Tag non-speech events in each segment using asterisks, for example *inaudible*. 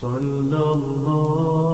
صلى الله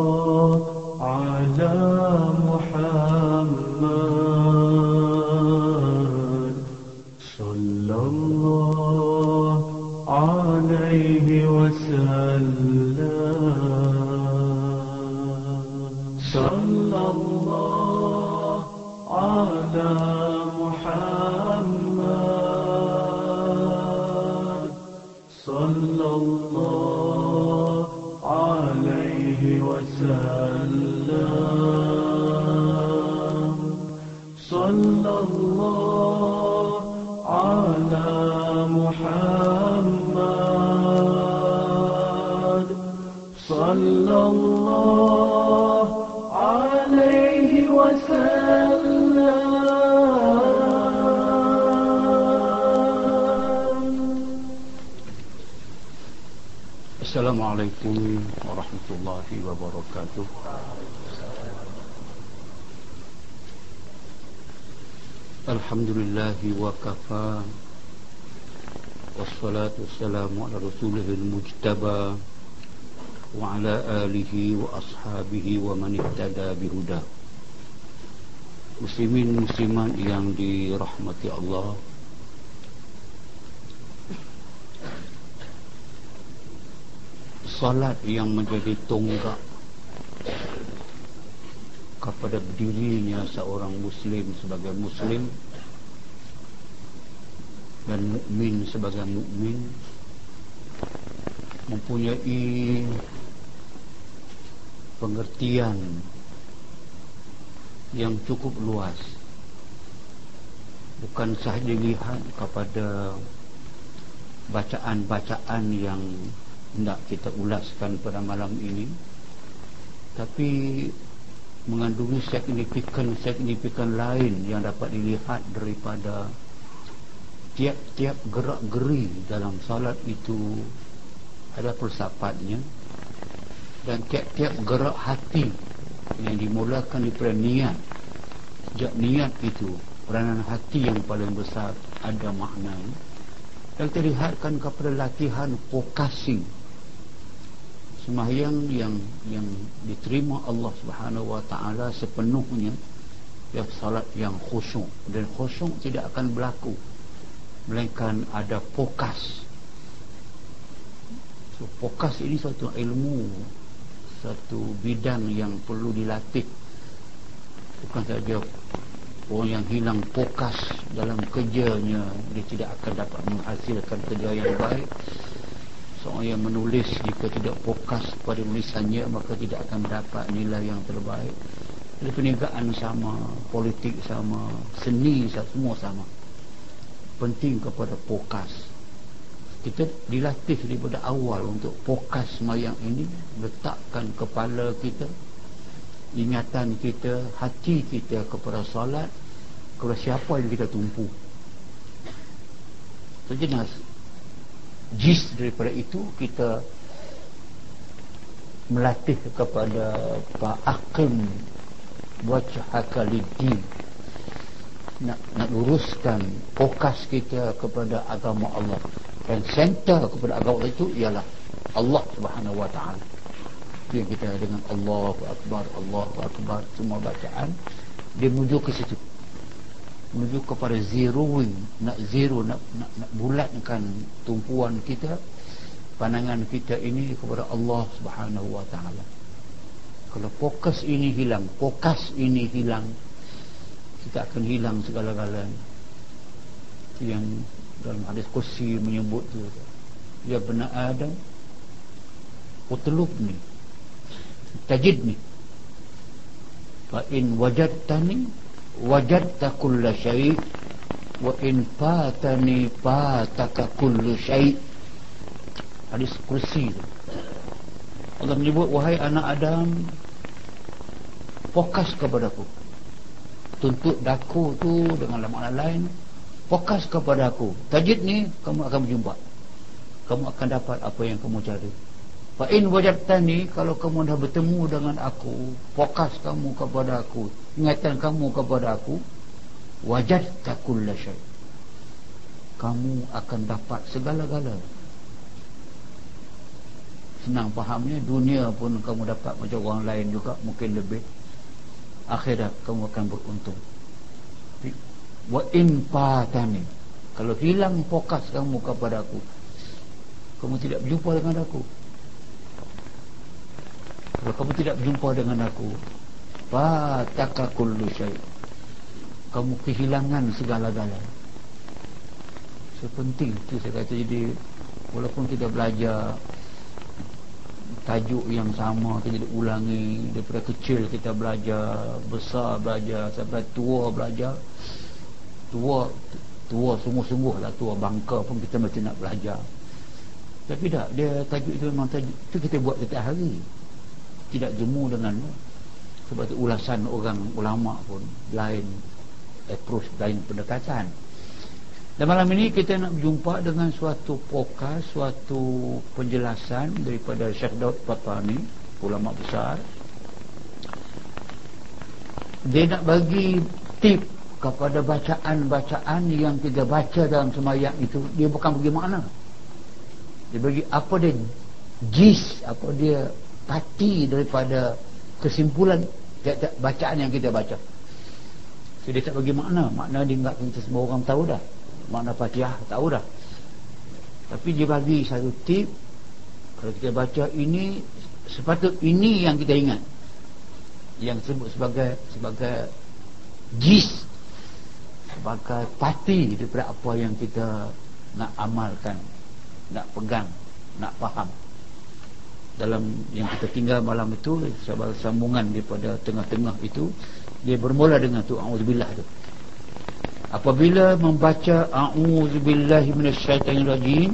Assalamualaikum warahmatullahi wabarakatuh. Alhamdulillahi wa kafa. Wassalatu wassalamu ala rasulihil mujtaba Wa ala alihi wa ashabihi wa man ihtada bihuda. Muslimin musliman yang dirahmati Allah Salat yang menjadi tonggak kepada berdirinya seorang muslim sebagai muslim dan mukmin sebagai mukmin mempunyai pengertian yang cukup luas. Bukan sahaja dilihat kepada bacaan-bacaan yang hendak kita ulaskan pada malam ini. Tapi mengandungi signifikan-signifikan lain yang dapat dilihat daripada tiap-tiap gerak-geri dalam salat itu ada filsafatnya dan tiap-tiap gerak hati yang dimulakan daripada niat sejak niat itu peranan hati yang paling besar ada maknanya. Dan terlihatkan kepada latihan focusing sembahyang yang yang diterima Allah Subhanahu wa taala sepenuhnya ya salat yang khusyuk. Dan khusyuk tidak akan berlaku melainkan ada fokus. So fokus ini satu ilmu satu bidang yang perlu dilatih. Bukan saja orang yang hilang fokus dalam kerjanya dia tidak akan dapat menghasilkan kerja yang baik seorang yang menulis jika tidak fokus pada tulisannya maka tidak akan mendapat nilai yang terbaik. Jadi perniagaan sama politik sama seni semua sama. Penting kepada fokus. Kita dilatih daripada awal untuk fokus semayang ini letakkan kepala kita ingatan kita hati kita kepada solat kepada siapa yang kita tumpu. Sejenis jis daripada itu kita melatih kepada Pak Akim wajhaka liddi nak, nak luruskan fokus kita kepada agama Allah. Dan center kepada agama Allah itu ialah Allah subhanahu wa ta'ala. Yang kita dengan Allahu Akbar Allahu Akbar semua bacaan. Dia menuju ke situ menuju kepada zeroing nak zero nak, nak, nak bulatkan tumpuan kita pandangan kita ini kepada Allah subhanahu wa ta'ala. Kalau fokus ini hilang fokus ini hilang kita akan hilang segala-galanya yang dalam hadis kursi menyebut tu ya benar Adam utlub ni tajid ni. Fa in wajadtani wajadta kulla syai wa in fatani fataka kullu syai hadis kursi Allah menyebut wahai anak Adam fokus kepadaku. Tuntut daku tu dengan makna lain fokus kepada aku tajid ni kamu akan berjumpa. Kamu akan dapat apa yang kamu cari. Fa in wajadtani kalau kamu dah bertemu dengan aku fokus kamu kepada aku ingatan kamu kepada aku wajadta kulla syai. Kamu akan dapat segala-gala. Senang fahamnya dunia pun kamu dapat macam orang lain juga mungkin lebih. Akhirat kamu akan beruntung. Wa in fatani kalau hilang fokus kamu kepada aku kamu tidak berjumpa dengan aku. Kalau kamu tidak berjumpa dengan aku fataka kullu syai. Kamu kehilangan segala-galanya sepenting itu saya kata. Jadi walaupun kita belajar tajuk yang sama kita ulangi daripada kecil kita belajar besar belajar sampai tua belajar tua tua sungguh-sungguh lah tua bangka pun kita mesti nak belajar. Tapi tak dia tajuk itu memang tajuk itu kita buat setiap hari. Tidak jemu dengan sebab itu ulasan orang ulama pun lain approach lain pendekatan dan malam ini kita nak berjumpa dengan suatu pokas, suatu penjelasan daripada Syekh Daud Fatani, ulama besar. Dia nak bagi tip kepada bacaan-bacaan yang kita baca dalam semayang itu. Dia bukan bagi makna. Dia bagi apa dia jis, apa dia pati daripada kesimpulan bacaan yang kita baca. So, dia tak bagi makna. Makna dia tak kita semua orang tahu dah makna fatihah tahu dah tapi dia bagi satu tip kalau kita baca ini sepatut ini yang kita ingat yang disebut sebagai sebagai jis sebagai pati daripada apa yang kita nak amalkan nak pegang nak faham dalam yang kita tinggal malam itu sebagai sambungan daripada tengah-tengah itu dia bermula dengan tu auzubillah tu. Apabila membaca a'udzubillahi minasyaitonirrajim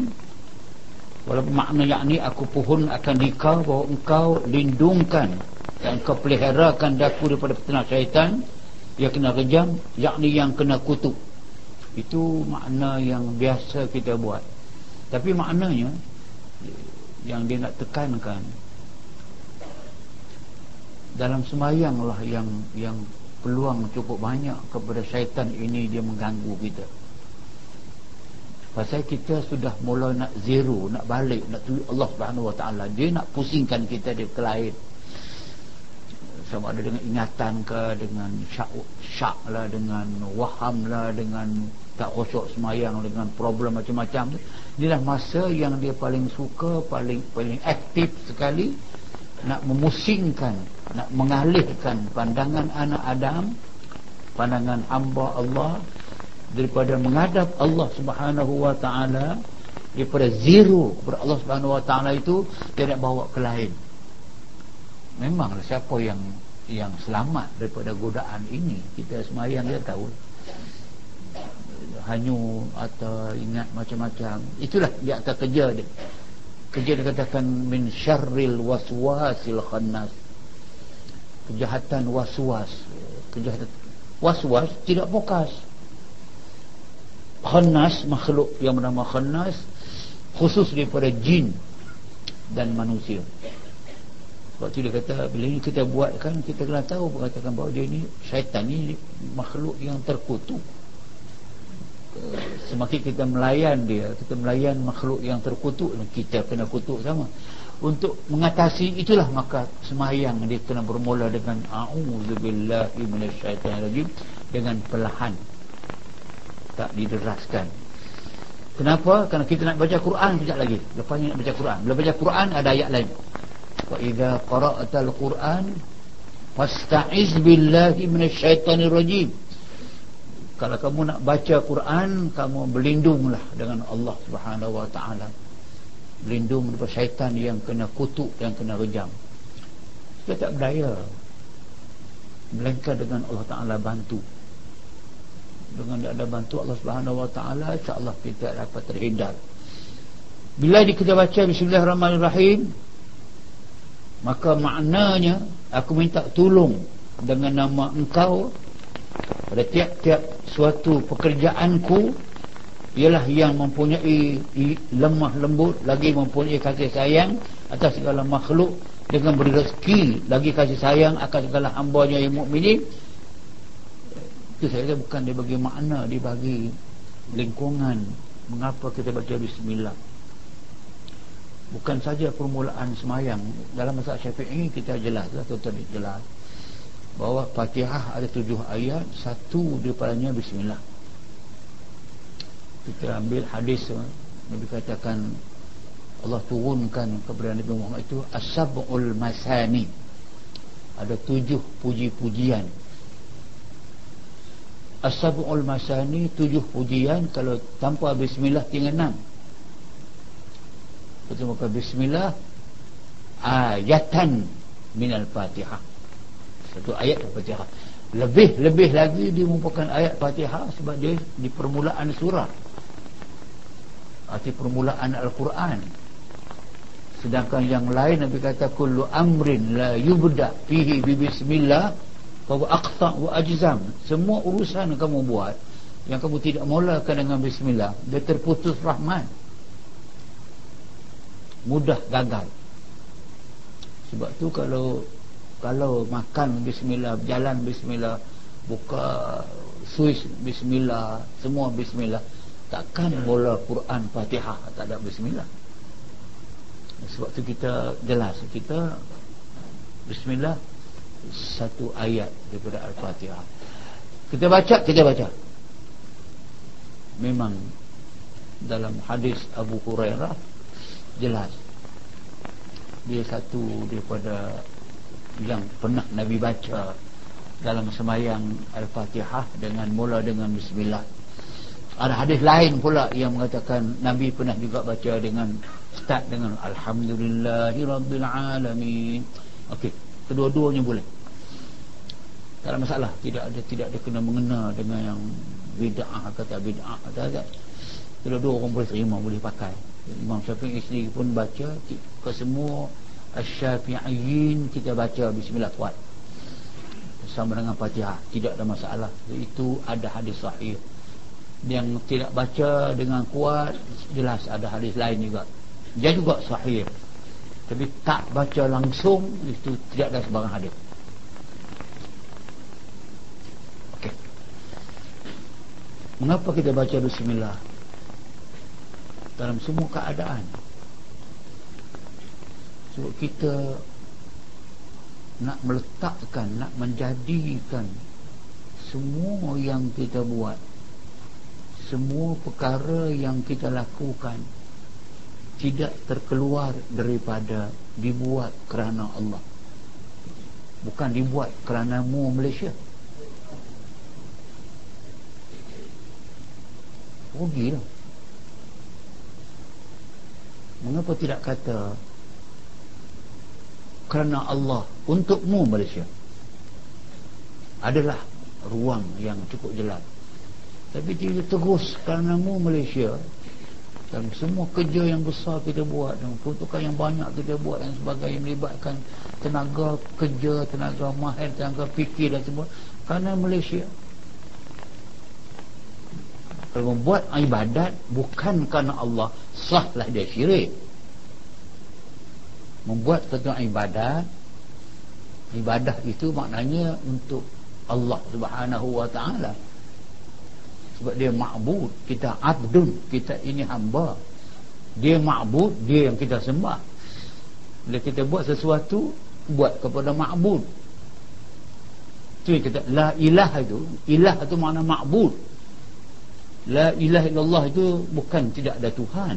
walaupun makna yakni aku pohon akan dikau bahawa engkau lindungkan dan engkau peliharakan daku daripada peternak syaitan yang kena rejam yakni yang kena kutuk. Itu makna yang biasa kita buat. Tapi maknanya yang dia nak tekankan. Dalam semayang lah yang yang peluang cukup banyak kepada syaitan ini dia mengganggu kita. Pasal kita sudah mula nak zero nak balik nak tuju Allah subhanahu wa ta'ala. Dia nak pusingkan kita dia ke lain sama ada dengan ingatan ke dengan syak, syak lah dengan waham lah dengan tak khusyuk semayang dengan problem macam-macam inilah masa yang dia paling suka paling paling aktif sekali nak memusingkan nak mengalihkan pandangan anak Adam pandangan hamba Allah daripada menghadap Allah Subhanahu wa taala daripada zero kepada Allah Subhanahu wa taala itu dia nak bawa ke lain. Memanglah siapa yang yang selamat daripada godaan ini? Kita semayang dia tahu hanyu atau ingat macam-macam. Itulah dia akan kerja dia. Kerja dikatakan min syarril waswasil khannas. Kejahatan waswas. Kejahatan waswas tidak fokus. Khannas makhluk yang bernama khannas khusus daripada jin dan manusia. Sebab tu dia kata bila ini kita buat kan kita kena tahu mengatakan bahawa dia ni syaitan ni makhluk yang terkutuk semakin kita melayan dia kita melayan makhluk yang terkutuk kita kena kutuk sama. Untuk mengatasi itulah maka semayang dia kena bermula dengan a'udzubillahi minasyaitanirrajim dengan perlahan. Tak dideraskan. Kenapa? Kerana kita nak baca Quran sekejap lagi. Lepas ni nak baca Quran. Bila baca Quran ada ayat lain. Wa idza qara'tal Quran fasta'iz billahi minasyaitanirrajim kalau kamu nak baca Quran kamu berlindunglah dengan Allah Subhanahu wa taala. Berlindung daripada syaitan yang kena kutuk yang kena rejam. Kita tak berdaya. Melainkan dengan Allah taala bantu. Dengan ada bantu Allah Subhanahu wa taala insya-Allah kita dapat terhindar. Bila kita baca bismillahirrahmanirrahim maka maknanya aku minta tolong dengan nama engkau pada tiap-tiap suatu pekerjaanku ialah yang mempunyai lemah lembut lagi mempunyai kasih sayang atas segala makhluk. Dengan beri rezeki lagi kasih sayang akan segala hambanya yang mukminin. Itu saya kata bukan dia bagi makna dia bagi lingkungan. Mengapa kita baca bismillah? Bukan saja permulaan semayang. Dalam masa syafi'i kita jelas lah tuan jelas bahawa fatihah ada tujuh ayat. Satu daripadanya bismillah. Kita ambil hadis Nabi katakan Allah turunkan kepada Nabi Muhammad itu asab'ul masani. Ada tujuh puji-pujian. Asab'ul masani tujuh pujian. Kalau tanpa bismillah tinggal enam. Kita bismillah ayatan minal fatihah satu ayat fatihah lebih-lebih lagi dia merupakan ayat fatihah sebab dia di permulaan surah. Arti permulaan Al-Quran. Sedangkan yang lain Nabi kata kullu amrin la yubda fihi bi bismillah fa aqta wa ajzam. Semua urusan yang kamu buat yang kamu tidak mulakan dengan bismillah dia terputus rahmat. Mudah gagal. Sebab tu kalau kalau makan bismillah. Berjalan bismillah. Buka suis bismillah. Semua bismillah. Takkan mula Quran Fatihah tak ada bismillah. Sebab tu kita jelas. Kita bismillah satu ayat daripada Al-Fatihah. Kita baca kita baca. Memang dalam hadis Abu Hurairah jelas. Dia satu daripada yang pernah Nabi baca dalam semayang Al-Fatihah dengan mula dengan Bismillah. Ada hadis lain pula yang mengatakan Nabi pernah juga baca dengan start dengan Alhamdulillahirrabbilalamin ok kedua-duanya boleh. Tak ada masalah. Tidak ada tidak ada kena mengena dengan yang bid'ah kata bid'ah. Kata kedua-dua orang boleh terima boleh pakai. Imam Syafi'i sendiri pun baca ke semua Asy-Syafi'iyyin kita baca bismillah kuat sama dengan Fatihah tidak ada masalah. Itu ada hadis sahih. Yang tidak baca dengan kuat jelas ada hadis lain juga. Dia juga sahih. Tapi tak baca langsung itu tidak ada sebarang hadis. Okey. Mengapa kita baca bismillah? Dalam semua keadaan sebab kita nak meletakkan nak menjadikan semua yang kita buat semua perkara yang kita lakukan tidak terkeluar daripada dibuat kerana Allah. Bukan dibuat kerana mu Malaysia. Rugi lah Mengapa tidak kata kerana Allah untukmu Malaysia. Adalah ruang yang cukup jelas. Tapi dia terus kerana mu Malaysia. Dan semua kerja yang besar kita buat dan peruntukan yang banyak kita buat yang sebagainya melibatkan tenaga kerja, tenaga mahir, tenaga fikir dan semua kerana Malaysia. Kalau membuat ibadat bukan kerana Allah sahlah dia syirik membuat satu ibadat. Ibadah itu maknanya untuk Allah subhanahu wa ta'ala. Sebab dia ma'bud kita abdun kita ini hamba. Dia ma'bud dia yang kita sembah. Bila kita buat sesuatu buat kepada ma'bud tu kita la ilah itu ilah itu makna ma'bud la ilah illallah itu bukan tidak ada Tuhan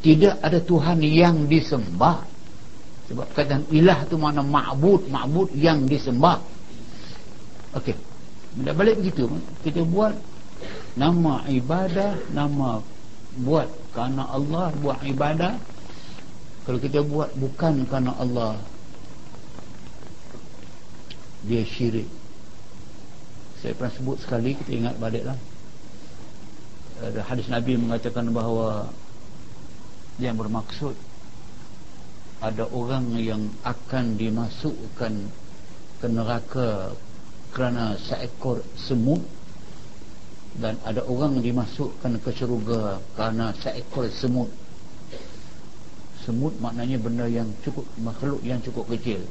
tidak ada Tuhan yang disembah. Sebab kata ilah tu mana ma'bud ma'bud yang disembah. Ok bila balik begitu kita buat nama ibadah nama buat kerana Allah buat ibadah. Kalau kita buat bukan kerana Allah dia syirik. Saya pernah sebut sekali kita ingat baliklah. Ada hadis Nabi mengatakan bahawa yang bermaksud ada orang yang akan dimasukkan ke neraka kerana seekor semut dan ada orang dimasukkan ke syurga kerana seekor semut semut maknanya benda yang cukup makhluk yang cukup kecil.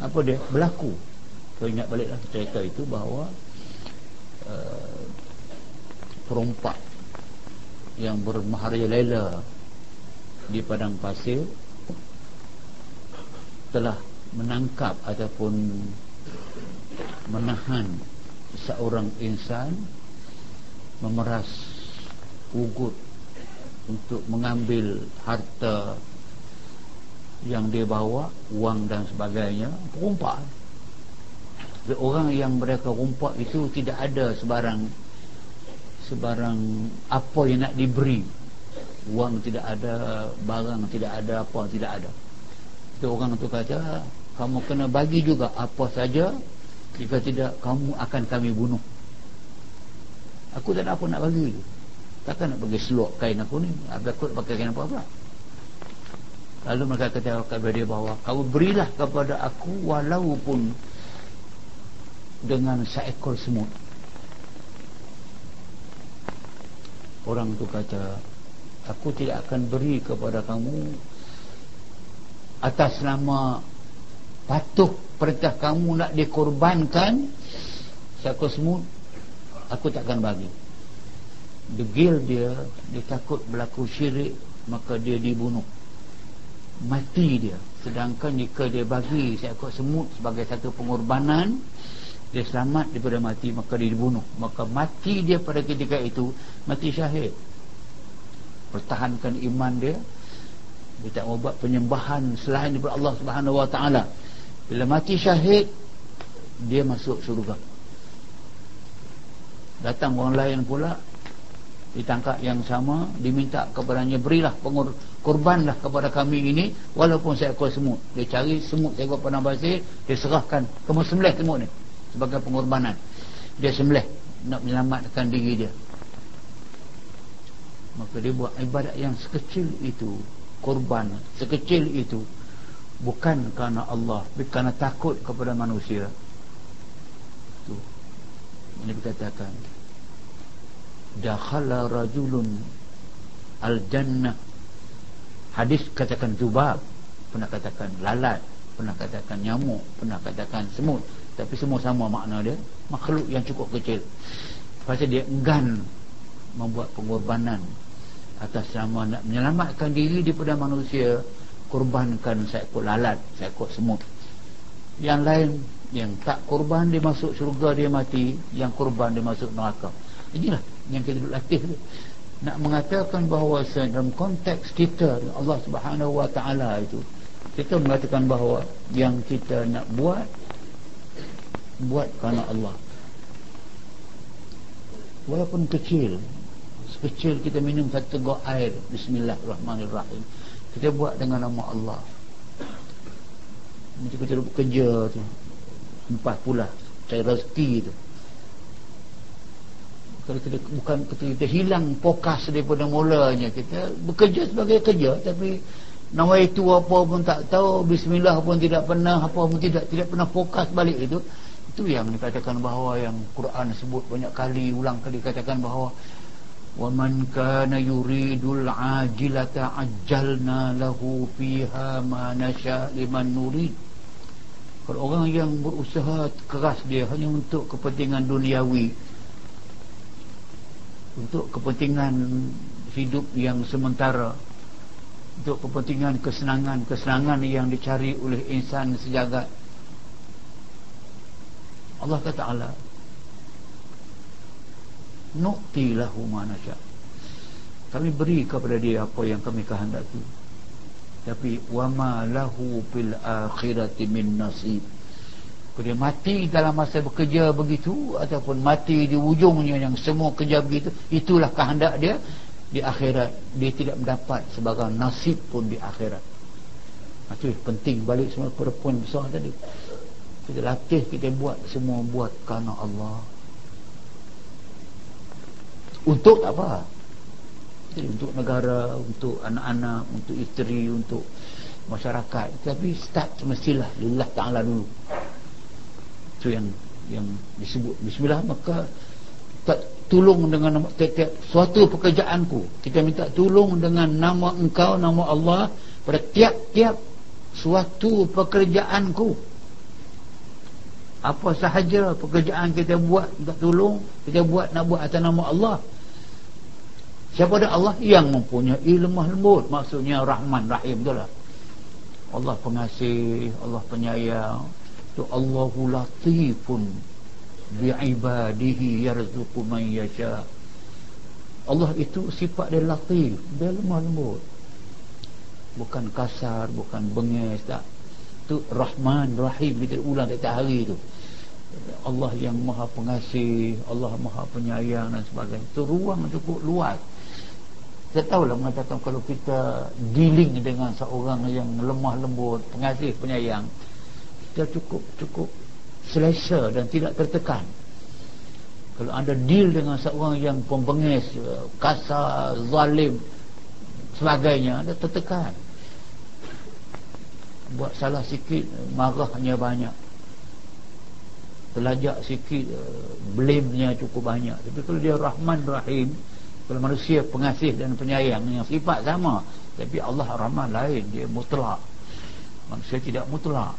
Apa dia? Berlaku. Saya ingat baliklah cerita itu bahawa uh, perompak yang bermaharia lela di padang pasir telah menangkap ataupun menahan seorang insan memeras ugut untuk mengambil harta yang dia bawa wang dan sebagainya perumpak. Orang yang mereka rumpak itu tidak ada sebarang sebarang apa yang nak diberi wang tidak ada barang tidak ada apa tidak ada. Itu orang tu kata kamu kena bagi juga apa saja jika tidak kamu akan kami bunuh. Aku tak ada apa nak bagi. Takkan nak bagi selok kain aku ni aku nak pakai kain apa-apa. Lalu mereka kata kepada dia bahawa kamu berilah kepada aku walaupun dengan seekor semut. Orang tu kata aku tidak akan beri kepada kamu atas nama patuh perintah kamu nak dikorbankan. Seekor semut aku tak akan bagi. Degil dia dia takut berlaku syirik maka dia dibunuh. Mati dia. Sedangkan jika dia bagi seekor semut sebagai satu pengorbanan dia selamat daripada mati maka dia dibunuh. Maka mati dia pada ketika itu mati syahid pertahankan iman dia dia tak buat penyembahan selain daripada Allah Subhanahu Wa Taala. Bila mati syahid dia masuk syurga. Datang orang lain pula ditangkap yang sama diminta kepadanya berilah pengor korbanlah kepada kami ini walaupun saya seekor semut. Dia cari semut seekor panah basir dia serahkan kamu sembelih semut ni sebagai pengorbanan. Dia sembelih nak menyelamatkan diri dia maka dia buat ibadat yang sekecil itu korban sekecil itu bukan kerana Allah tapi kerana takut kepada manusia. Tu ini dikatakan dakhala rajulun al-jannah. Hadis katakan zubab pernah katakan lalat pernah katakan nyamuk pernah katakan semut. Tapi semua sama makna dia. Makhluk yang cukup kecil. Pasal dia enggan membuat pengorbanan atas nama nak menyelamatkan diri daripada manusia korbankan seekor lalat seekor semut. Yang lain yang tak korban dia masuk syurga dia mati. Yang korban dia masuk neraka. Inilah yang kita latih tu. Nak mengatakan bahawa dalam konteks kita Allah Subhanahu Wa Taala itu kita mengatakan bahawa yang kita nak buat buat kerana Allah. Walaupun kecil sekecil kita minum satu teguk air. Bismillahirrahmanirrahim. Kita buat dengan nama Allah. Macam kita bekerja tu. Empat pula. Cari rezeki tu. Kalau kita bukan kita, kita hilang fokus daripada mulanya. Kita bekerja sebagai kerja tapi nama itu apa pun tak tahu bismillah pun tidak pernah apa pun tidak tidak pernah fokus balik itu. Itu yang dikatakan bahawa yang Quran sebut banyak kali ulang kali katakan bahawa man kana yuridul ajilata ajjalna lahu fiha ma nasha liman nurid kalau orang yang berusaha keras dia hanya untuk kepentingan duniawi untuk kepentingan hidup yang sementara untuk kepentingan kesenangan-kesenangan yang dicari oleh insan sejagat. Allah kata Allah nukti lahu manasya kami beri kepada dia apa yang kami kehendaki. Tapi wama lahu fil akhirati min nasib. Dia mati dalam masa bekerja begitu ataupun mati di ujungnya yang semua kerja begitu itulah kehendak dia. Di akhirat dia tidak mendapat sebagai nasib pun di akhirat. Itu penting balik semua poin besar tadi. Kita latih kita buat semua buat kerana Allah untuk apa. Jadi, untuk negara untuk anak-anak untuk isteri untuk masyarakat. Tapi start semestilah lillah ta'ala dulu. Itu yang yang disebut. Bismillah maka tak tolong dengan nama tiap-tiap suatu pekerjaanku. Kita minta tolong dengan nama engkau nama Allah pada tiap-tiap suatu pekerjaanku apa sahaja pekerjaan kita buat minta tolong kita buat nak buat atas nama Allah. Siapa dia Allah? Yang mempunyai lemah lembut. Maksudnya Rahman Rahim tu lah. Allah pengasih Allah penyayang. Tu Allahu latifun bi'ibadihi yarzuqu man yasha. Allah itu sifat dia latif. Dia lemah lembut. Bukan kasar bukan bengis tak tu Rahman Rahim. Kita ulang tiap hari tu. Allah yang maha pengasih Allah maha penyayang dan sebagainya. Itu ruang cukup luas. Saya tahulah mengatakan kalau kita dealing dengan seorang yang lemah lembut pengasih penyayang kita cukup cukup selesa dan tidak tertekan. Kalau anda deal dengan seorang yang pembengis kasar, zalim sebagainya anda tertekan buat salah sikit marahnya banyak. Telajak sikit blame-nya cukup banyak. Tapi kalau dia Rahman Rahim kalau manusia pengasih dan penyayang yang sifat sama. Tapi Allah Rahman lain dia mutlak. Manusia tidak mutlak.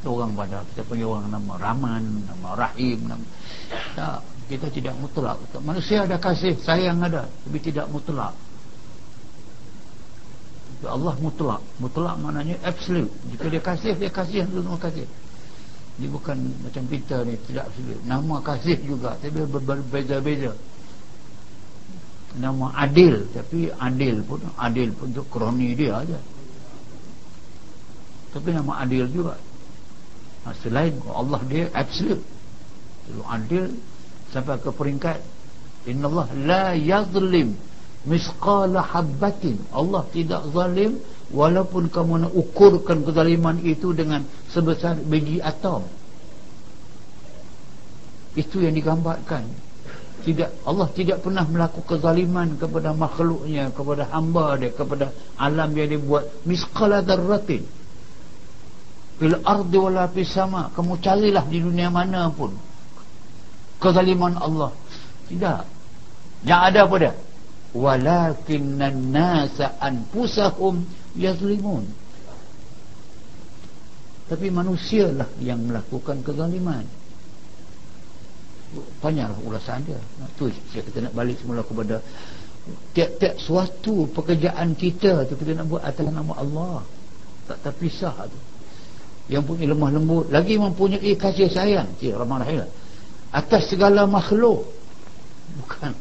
Kita orang pada kita punya orang nama Rahman nama Rahim nama, tak, kita tidak mutlak. Manusia ada kasih sayang ada tapi tidak mutlak Allah mutlak. Mutlak maknanya absolute. Jika dia kasih dia kasih. Semua kasih. Dia bukan macam kita ni tidak absolute. Nama kasih juga. Tapi berbeza-beza nama adil. Tapi adil pun adil pun untuk kroni dia aja. Tapi nama adil juga. Ha, selain Allah dia absolute. Kalau adil sampai ke peringkat inna Allah la yazlim misqala habbatin. Allah tidak zalim walaupun kamu nak ukurkan kezaliman itu dengan sebesar biji atom. Itu yang digambarkan. Tidak Allah tidak pernah melakukan kezaliman kepada makhluknya kepada hamba dia kepada alam yang dia buat misqala darratin fil ardi wala fis sama. Kamu carilah di dunia mana pun. Kezaliman Allah. Tidak. Yang ada apa dia walakinnan nasa anfusahum yazlimun. Tapi manusialah yang melakukan kezaliman. Banyaklah ulasan dia. Tu saya kata nak balik semula kepada tiap-tiap suatu pekerjaan kita tu kita nak buat atas nama Allah. Tak terpisah tu. Yang punya lemah lembut lagi mempunyai kasih sayang. Cik ramah rahim. Atas segala makhluk. Bukan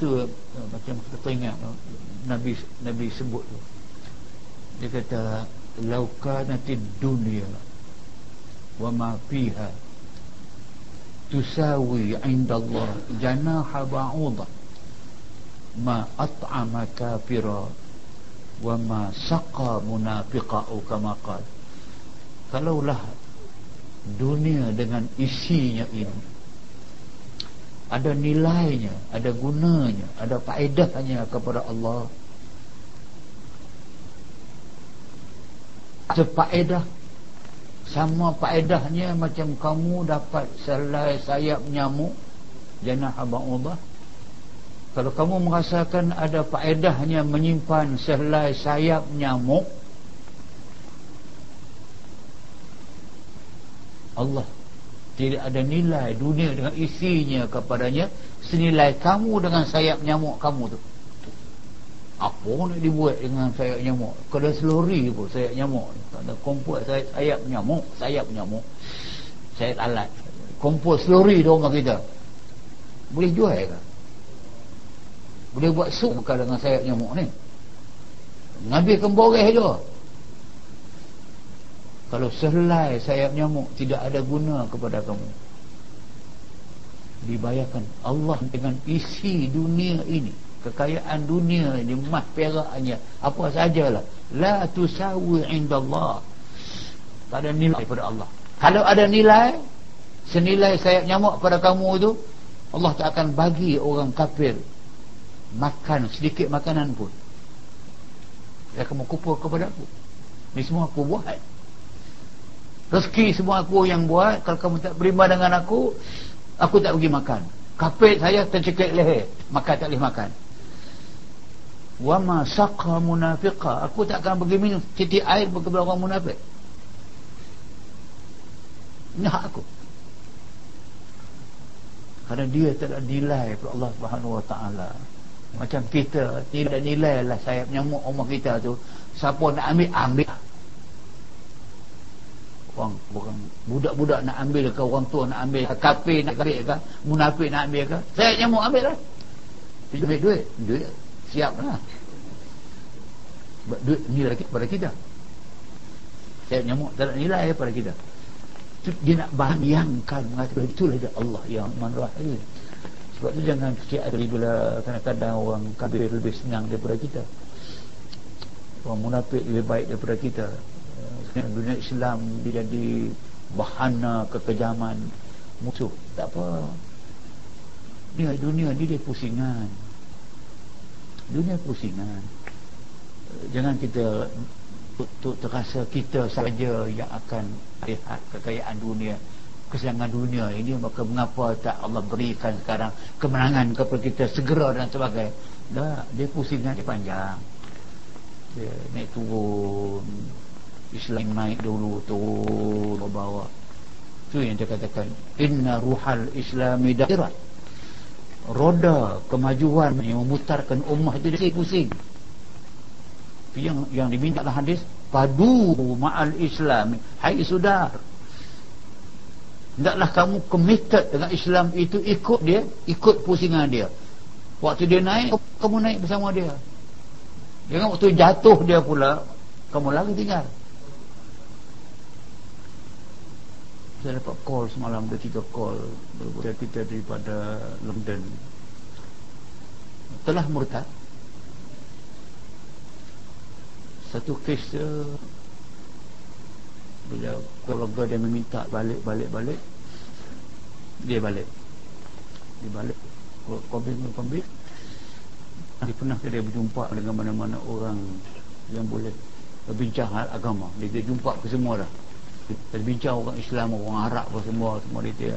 itu uh, macam kita teringat uh, Nabi Nabi sebut tu. Dia kata laukanatid dunya wa ma fiha tusawi inda Allah janaha ba'udah ma at'ama kafira wa ma saqa munafiqa'u kama qala. Kalaulah dunia dengan isinya ini ada nilainya, ada gunanya, ada faedahnya kepada Allah. Sefaedah sama faedahnya macam kamu dapat selai sayap nyamuk janah abang ubah. Kalau kamu merasakan ada faedahnya menyimpan selai sayap nyamuk Allah tidak ada nilai dunia dengan isinya kepadanya senilai kamu dengan sayap nyamuk kamu tu. Apa nak dibuat dengan sayap nyamuk? Kena seluri pun sayap nyamuk. Tak ada kompos sayap, sayap nyamuk sayap nyamuk. Sayap alat. Kompos seluri tu orang kita. Boleh jual ke? Boleh buat sup dengan sayap nyamuk ni? Nabi kemboreh je kalau sehelai sayap nyamuk tidak ada guna kepada kamu. Dibayarkan Allah dengan isi dunia ini kekayaan dunia ini emas peraknya apa sajalah. La tusawi indallah. Tak ada nilai pada Allah. Kalau ada nilai senilai sayap nyamuk pada kamu itu Allah tak akan bagi orang kafir makan sedikit makanan pun. Dia akan mengkupur kepada aku. Ni semua aku buat rezeki semua aku yang buat kalau kamu tak beriman dengan aku aku tak pergi makan. Kapit saya tercekik leher makan tak boleh makan. Wa saqa munafiqa. Aku tak akan pergi minum titik air kepada orang munafik. Ini hak aku. Kerana dia tidak nilai kepada Allah Subhanahu Wa Taala. Macam kita tidak nilai lah sayap nyamuk rumah kita tu. Siapa nak ambil ambil orang bukan budak-budak nak ambil ke orang tua nak ambil ke kafir nak ambil ke munafik nak ambil ke saya nyamuk ambil lah. Ambil duit duit siap lah. Duit nilai kepada kita. Saya nyamuk tak ada nilai kepada kita. Dia nak bayangkan mengatakan itulah dia Allah yang manrahil sebab tu jangan kecil bila kadang-kadang orang kafir lebih senang daripada kita. Orang munafik lebih baik daripada kita dunia Islam dia jadi bahana kekejaman musuh tak apa. Ni dunia ni dia pusingan. Dunia pusingan. Jangan kita untuk terasa kita saja yang akan lihat kekayaan dunia kesenangan dunia ini. Maka mengapa tak Allah berikan sekarang kemenangan kepada kita segera dan sebagainya dah dia pusingan dia panjang. Dia naik turun Islam naik dulu turun ke bawah itu yang dia katakan. Inna ruhal islami dairat. Roda kemajuan yang memutarkan ummah itu dia pusing. Yang yang diminta dalam hadis padu ma'al islam hai sudah hendaklah kamu committed dengan Islam itu ikut dia ikut pusingan dia. Waktu dia naik kamu naik bersama dia. Jangan waktu jatuh dia pula kamu lagi tinggal saya dapat call semalam dia tiga call kita daripada London. Telah murtad. Satu kes dia bila keluarga dia meminta balik balik balik. Dia balik. Dia balik. Kombing kombing dia pernah dia berjumpa dengan mana-mana orang yang boleh berbincang hal agama. Dia, dia jumpa ke semua dah dia bincang orang Islam orang Arab pun semua semua dia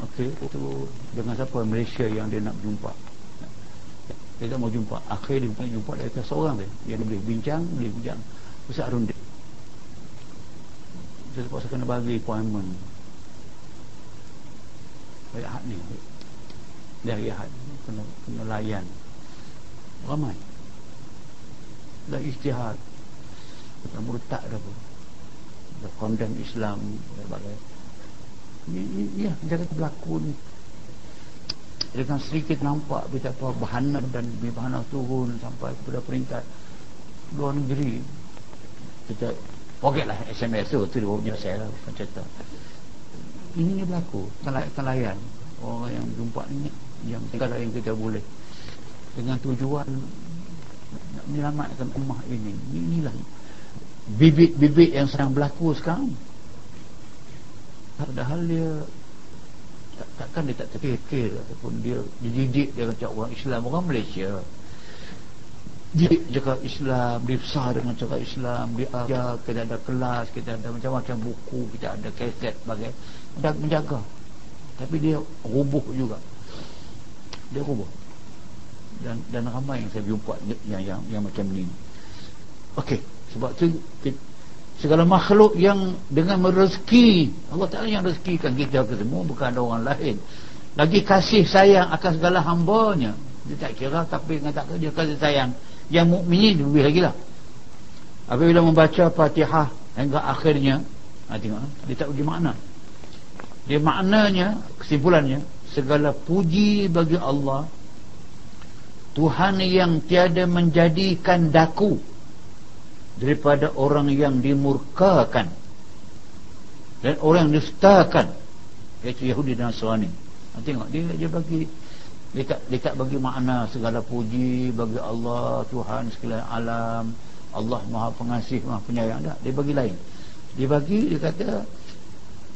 Okey, itu dengan siapa? Malaysia yang dia nak jumpa. Dia tak mau jumpa. Akhir dia punya jumpa dengan seorang dia. Yang boleh bincang boleh bincang. Ustaz Rundi saya terpaksa kena bagi appointment. Hari Ahad ni. Dia hari Ahad kena, kena layan. Ramai. Dah istihad. Dah murtad dah pun condemn Islam sebagainya ya, dia kata berlaku ni. Dengan sedikit nampak betapa bahana dan bahana turun sampai kepada peringkat luar negeri. Kita lah SMS tu tu dia punya saya lah bukan cerita ini ni berlaku kelayan orang yang jumpa ni yang segala yang kita boleh. Dengan tujuan nak menyelamatkan ummah ini. Inilah bibit-bibit yang sedang berlaku sekarang. Padahal dia tak, takkan dia tak terfikir ataupun dia dididik dia cakap orang Islam. Orang Malaysia dia cakap Islam dia besar dengan cakap Islam dia ajar kita ada kelas kita ada macam-macam buku kita ada keset bagai. Menjaga. Tapi dia rubuh juga. Dia rubuh. Dan dan ramai yang saya jumpa yang yang, yang macam ni. Okey sebab tu segala makhluk yang dengan merezeki Allah Ta'ala yang rezekikan kita ke semua bukan ada orang lain. Lagi kasih sayang akan segala hambanya. Dia tak kira tapi dengan tak dia kasih sayang. Yang mukminin lebih lagi lah. Apabila membaca fatihah hingga akhirnya ha, tengok dia tak uji makna. Dia maknanya kesimpulannya segala puji bagi Allah Tuhan yang tiada menjadikan daku daripada orang yang dimurkakan dan orang yang distakan iaitu Yahudi dan Nasrani. Ha, tengok dia dia bagi dia tak, dia tak bagi makna segala puji bagi Allah Tuhan sekalian alam Allah maha pengasih maha penyayang tak. Dia bagi lain. Dia bagi dia kata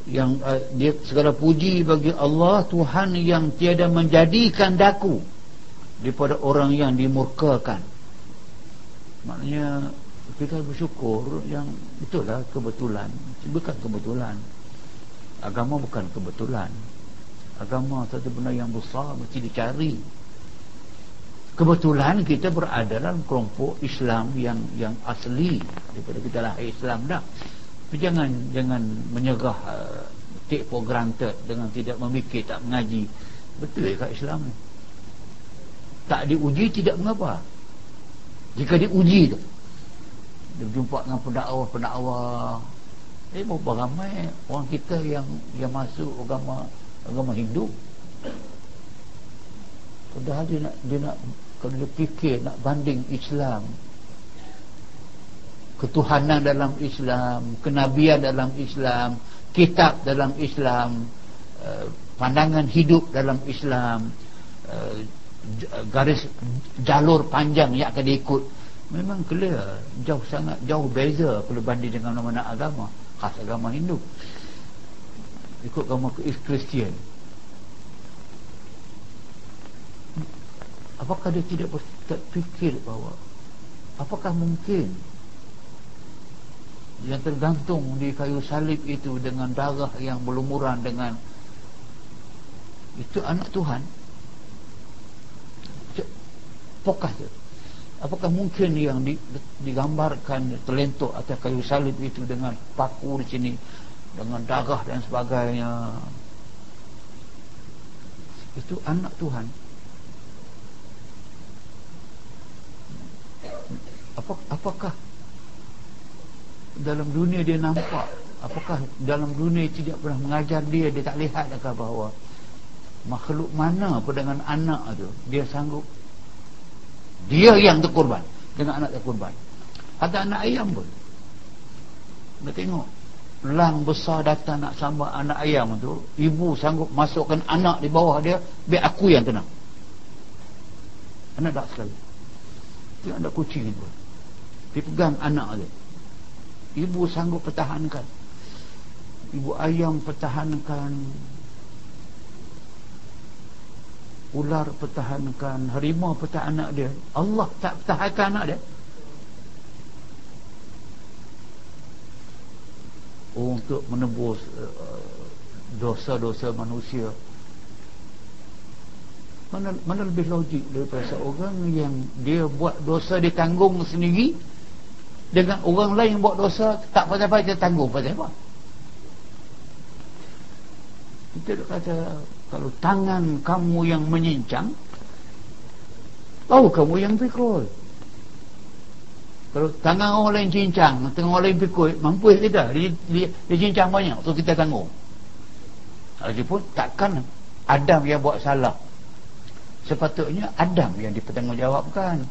yang uh, dia segala puji bagi Allah Tuhan yang tiada menjadikan daku daripada orang yang dimurkakan. Maknanya kita bersyukur yang itulah kebetulan. Bukan kebetulan. Agama bukan kebetulan. Agama satu benda yang besar mesti dicari. Kebetulan kita berada dalam kelompok Islam yang yang asli. Daripada kita lahir Islam dah. Tapi jangan jangan menyerah uh, take for granted dengan tidak memikir tak mengaji. Betul kat Islam? Tak diuji tidak mengapa. Jika diuji tu dia berjumpa dengan pendakwa-pendakwa eh berapa ramai orang kita yang yang masuk agama agama Hindu? Padahal dia nak dia nak kalau dia fikir nak banding Islam ketuhanan dalam Islam kenabian dalam Islam kitab dalam Islam uh, pandangan hidup dalam Islam uh, garis jalur panjang yang akan diikut memang clear. Jauh sangat jauh beza kalau banding dengan mana-mana agama. Khas agama Hindu. Ikut agama Kristian apakah dia tidak berfikir bahawa apakah mungkin yang tergantung di kayu salib itu dengan darah yang berlumuran dengan itu anak Tuhan? Pokah je apakah mungkin yang di, digambarkan terlentuk atas kayu salib itu dengan paku di sini dengan darah dan sebagainya? Itu anak Tuhan. Apakah dalam dunia dia nampak? Apakah dalam dunia tidak pernah mengajar dia dia tak lihat bahawa makhluk mana pun dengan anak tu dia sanggup dia yang terkorban. Dengan anak terkorban ada anak ayam pun. Dia tengok. Lang besar datang nak sambal anak ayam tu ibu sanggup masukkan anak di bawah dia biar aku yang kena anak tak sekali. Dia anak kucing pun. Dia pegang anak dia. Ibu sanggup pertahankan. Ibu ayam pertahankan ular pertahankan harimau pertahan anak dia. Allah tak pertahankan anak dia. Untuk menebus uh, dosa-dosa manusia. Mana, mana lebih logik daripada seorang yang dia buat dosa dia tanggung sendiri dengan orang lain yang buat dosa tak pasal-pasal dia tanggung pasal apa kita kata kalau tangan kamu yang menyincang tahu kamu yang pikul. Kalau tangan orang lain cincang tangan orang lain pikul mampu tidak dia, dia, dia cincang banyak tu kita tanggung. Lagipun takkan Adam yang buat salah. Sepatutnya Adam yang dipertanggungjawabkan.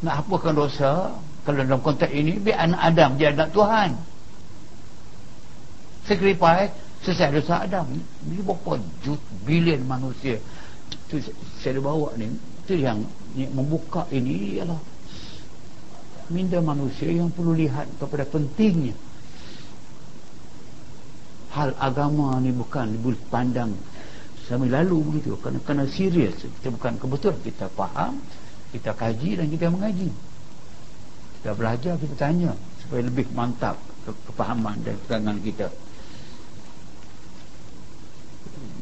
Nak apakan dosa kalau dalam konteks ini biar anak Adam dia anak Tuhan. Sacrifice selesai dosa Adam ni berapa jut bilion manusia. Tu saya bawa ni. Tu yang, membuka ini ialah minda manusia yang perlu lihat kepada pentingnya. Hal agama ni bukan boleh pandang sambil lalu begitu. Kerana kena serius. Kita bukan kebetulan. Kita faham kita kaji dan kita mengaji. Kita belajar kita tanya supaya lebih mantap ke kepahaman dan keterangan kita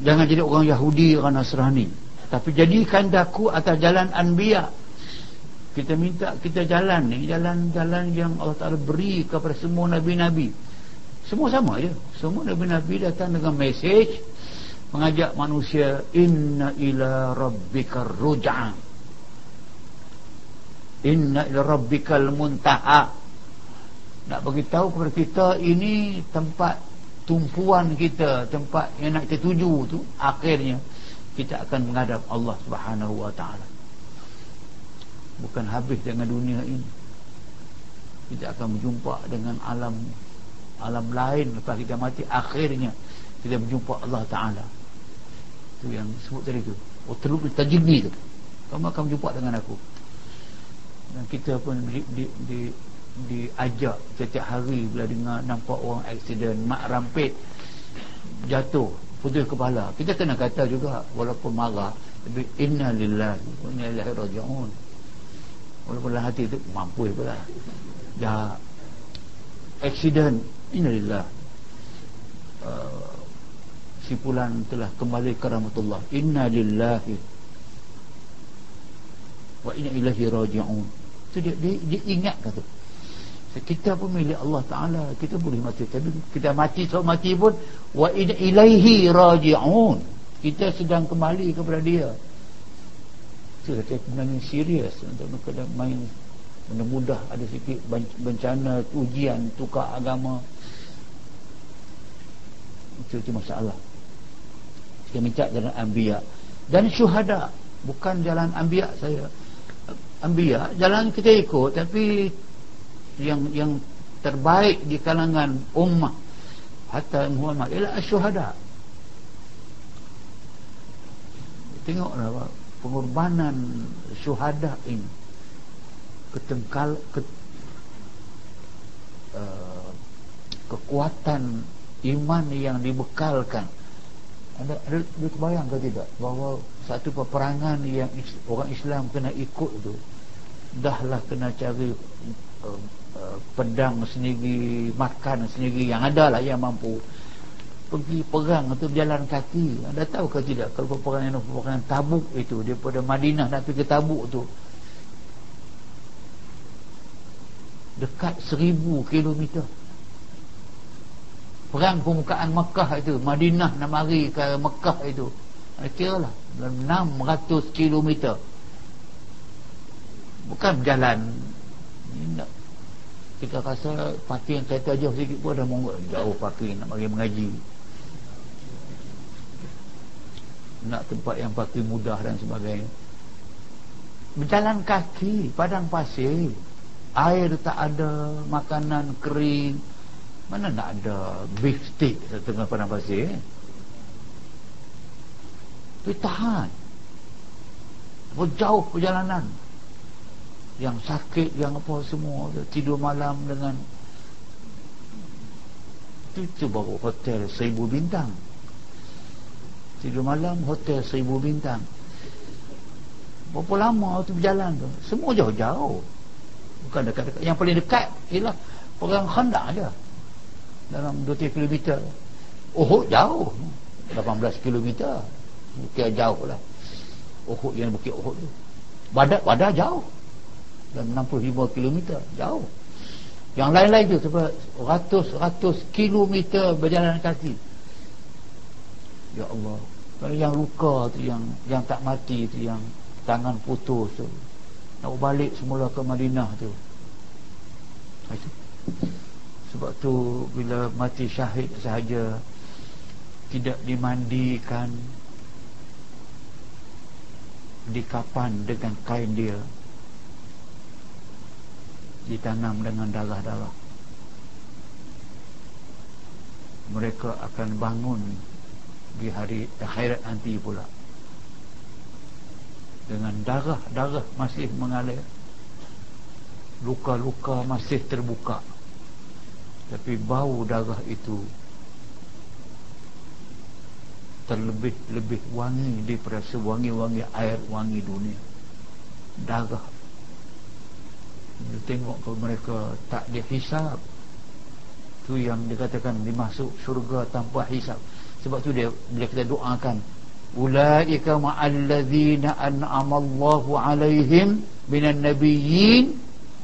jangan jadi orang Yahudi orang Nasrani. Tapi jadikan daku atas jalan Anbiya. Kita minta kita jalan ni jalan-jalan yang Allah Ta'ala beri kepada semua Nabi-Nabi. Semua sama je. Semua Nabi-Nabi datang dengan mesej mengajak manusia inna ila rabbika ruj'an inna ila rabbikal muntaha. Nak bagi tahu kepada kita ini tempat tumpuan kita tempat yang nak kita tuju tu akhirnya kita akan menghadap Allah Subhanahu wa taala. Bukan habis dengan dunia ini. Kita akan berjumpa dengan alam alam lain lepas kita mati akhirnya kita berjumpa Allah taala. Tu yang sebut tadi tu. Oh terlalu tajibni tu. Kamu akan berjumpa dengan aku. Dan kita pun di, di, di, diajak setiap hari bila dengar nampak orang aksiden mak rampit jatuh putus kepala. Kita kena kata juga walaupun marah tapi inna lillahi wa inna ilaihi raji'un. Walaupun dalam hati itu mampu pula. Dah aksiden inna lillahi. Uh, sipulan telah kembali ke rahmatullah. Inna lillahi wa inna ilaihi raji'un. Tu dia, dia, dia ingat kata kita pun milik Allah Ta'ala. Kita boleh mati. Tapi kita mati so mati pun wa ilaihi raji'un. Kita sedang kembali kepada dia. Itu kata sebenarnya serius untuk kena main. Benda mudah ada sikit bencana ujian tukar agama. Itu, itu masalah. Kita minta jalan ambiya dan syuhada bukan jalan ambiya saya. Ambiya jalan kita ikut tapi yang yang terbaik di kalangan ummah. Hatta Muhammad ialah syuhada tengoklah apa pengorbanan syuhada ini. Ketengkal ke, uh, kekuatan iman yang dibekalkan. Ada ada terbayang ke tidak bahawa satu peperangan yang orang Islam kena ikut tu dahlah kena cari uh, Eh, pedang sendiri makan sendiri yang ada lah yang mampu. Pergi perang atau jalan kaki. Anda tahu ke tidak kalau peperangan peperangan tabuk itu daripada Madinah nak pergi ke tabuk tu? Dekat seribu kilometer. Perang pembukaan Mekah itu Madinah nak mari ke Mekah itu. Kira lah 600 kilometer. Bukan berjalan kita rasa parti yang kereta jauh sikit pun dah monggol jauh parti nak bagi mengaji. Nak tempat yang parti mudah dan sebagainya. Berjalan kaki padang pasir. Air tak ada makanan kering. Mana nak ada beef steak tengah padang pasir? Tapi tahan. Jauh perjalanan yang sakit yang apa semua tidur malam dengan itu, itu baru hotel seribu bintang. Tidur malam hotel seribu bintang. Berapa lama tu berjalan tu? Semua jauh-jauh. Bukan dekat-dekat. Yang paling dekat ialah perang khandak aja dalam 2 km Uhud jauh. 18 km bukit jauh lah. Uhud yang bukit Uhud tu. Badak badak jauh dan 65 km jauh. Yang lain-lain tu sebab ratus-ratus kilometer berjalan kaki. Ya Allah. Kalau yang luka tu yang yang tak mati tu yang tangan putus tu. Nak balik semula ke Madinah tu. Sebab tu bila mati syahid sahaja tidak dimandikan. Di kapan dengan kain dia ditanam dengan darah-darah mereka akan bangun di hari akhirat nanti pula. Dengan darah-darah masih mengalir. Luka-luka masih terbuka. Tapi bau darah itu terlebih-lebih wangi daripada sewangi-wangi air wangi dunia. Darah dia tengok kalau mereka tak dihisap tu yang dikatakan dimasuk syurga tanpa hisap sebab tu dia bila kita doakan ulaika ma'allazina an'amallahu alaihim minan nabiyyin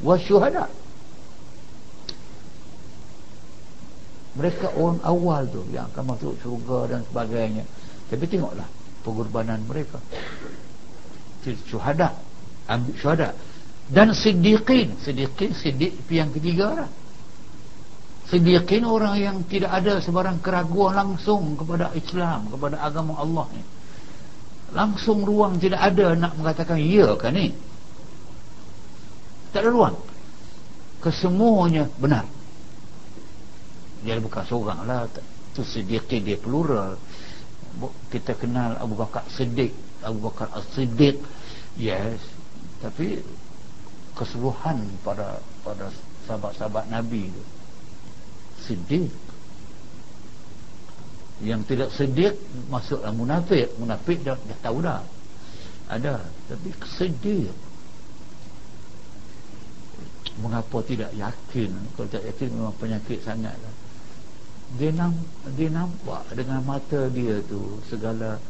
wasyuhada mereka orang awal tu yang akan masuk syurga dan sebagainya. Tapi tengoklah pengorbanan mereka. Syuhada ambil syuhada dan siddiqin. Siddiqin siddiq yang ketiga lah. Siddiqin orang yang tidak ada sebarang keraguan langsung kepada Islam kepada agama Allah ni. Langsung ruang tidak ada nak mengatakan ya kan ni? Tak ada ruang. Kesemuanya benar. Dia bukan seorang lah. Tu siddiqin dia plural. Kita kenal Abu Bakar Siddiq. Abu Bakar As-Siddiq. Yes. Tapi keseluruhan pada pada sahabat-sahabat Nabi itu sedih yang tidak sedih masuklah munafik. Munafik dah, dah tahu dah. Ada tapi sedih mengapa tidak yakin? Kalau tak yakin memang penyakit sangat lah. dia, dia nampak dengan mata dia tu segala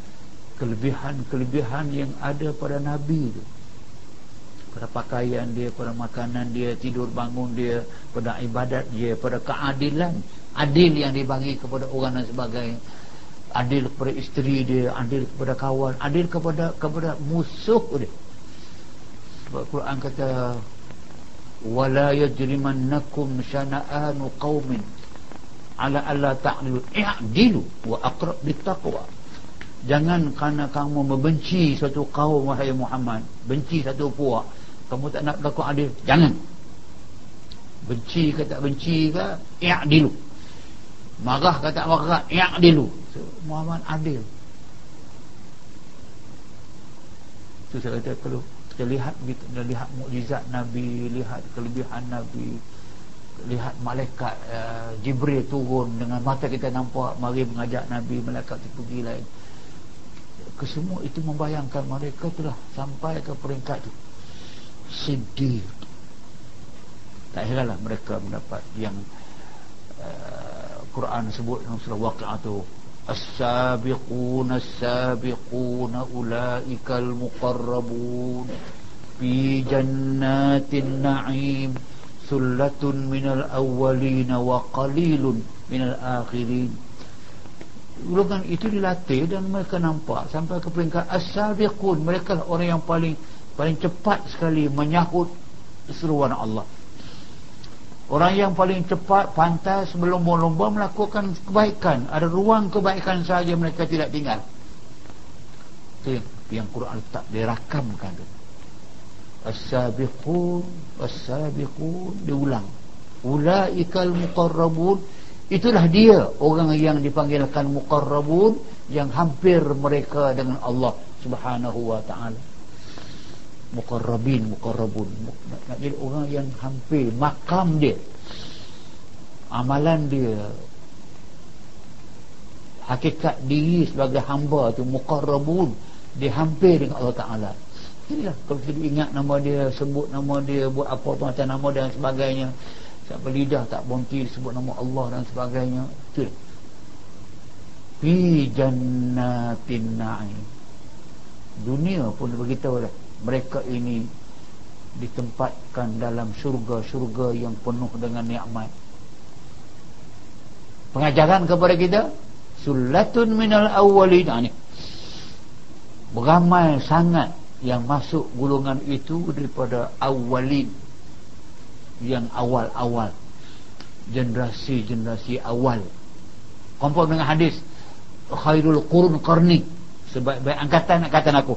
kelebihan-kelebihan yang ada pada Nabi tu pada pakaian dia pada makanan dia tidur bangun dia pada ibadat dia pada keadilan adil yang dibagi kepada orang dan sebagainya. Adil kepada isteri dia adil kepada kawan adil kepada kepada musuh dia. Sebab Quran kata wala yajrimannakum syana'anu qaumin ala alla ta'dilu i'dilu wa aqrab bittaqwa. Jangan kerana kamu membenci satu kaum wahai Muhammad benci satu puak kamu tak nak berlaku adil. Jangan. Benci ke tak benci ke i'dilu marah ke tak marah i'dilu so, Muhammad adil. Tu saya kata kalau kita lihat kita lihat mukjizat Nabi lihat kelebihan Nabi lihat malaikat uh, Jibril turun dengan mata kita nampak mari mengajak Nabi malaikat itu pergi lain. Kesemua itu membayangkan mereka telah sampai ke peringkat itu sedih. Tak heranlah mereka mendapat yang uh, Quran sebut dalam surah Waqi'ah tu as-sabiqun as-sabiqun ulaikal muqarrabun fi jannatin na'im sullatun minal awwalin wa qalilun minal akhirin. Golongan itu dilatih dan mereka nampak sampai ke peringkat as-sabiqun. Mereka lah orang yang paling paling cepat sekali menyahut seruan Allah. Orang yang paling cepat pantas sebelum lomba melakukan kebaikan. Ada ruang kebaikan saja mereka tidak tinggal. Itu yang Quran tak dirakamkan tu. As-sabiqun As-sabiqun Diulang. Ulaikal muqarrabun. Itulah dia Orang yang dipanggilkan muqarrabun Yang hampir mereka dengan Allah Subhanahu wa ta'ala Muqarrabin Muqarrabun Nak jadi orang yang hampir Makam dia Amalan dia Hakikat diri sebagai hamba tu Muqarrabun Dia hampir dengan Allah Ta'ala Inilah kalau kita ingat nama dia, sebut nama dia, buat apa tu macam nama dan sebagainya. Sampai lidah tak berhenti sebut nama Allah dan sebagainya. Itu. Fi jannatin na'im. Dunia pun beritahu dah. Mereka ini ditempatkan dalam syurga-syurga yang penuh dengan nikmat. Pengajaran kepada kita sulatun minal awwalin. Ini. Beramai sangat yang masuk golongan itu daripada awalin yang awal-awal generasi-generasi awal kompon dengan hadis khairul qurun qarni sebaik-baik angkatan angkatan aku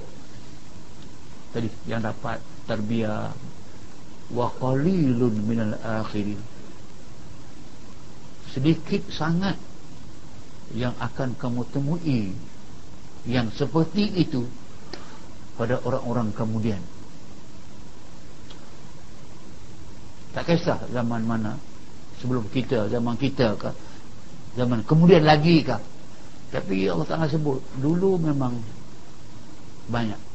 tadi yang dapat terbiar. Wa qalilun minal akhirin. Sedikit sangat yang akan kamu temui yang seperti itu pada orang-orang kemudian. Tak kisah zaman mana sebelum kita zaman kita ke zaman kemudian lagi ke tapi Allah Ta'ala sebut dulu memang banyak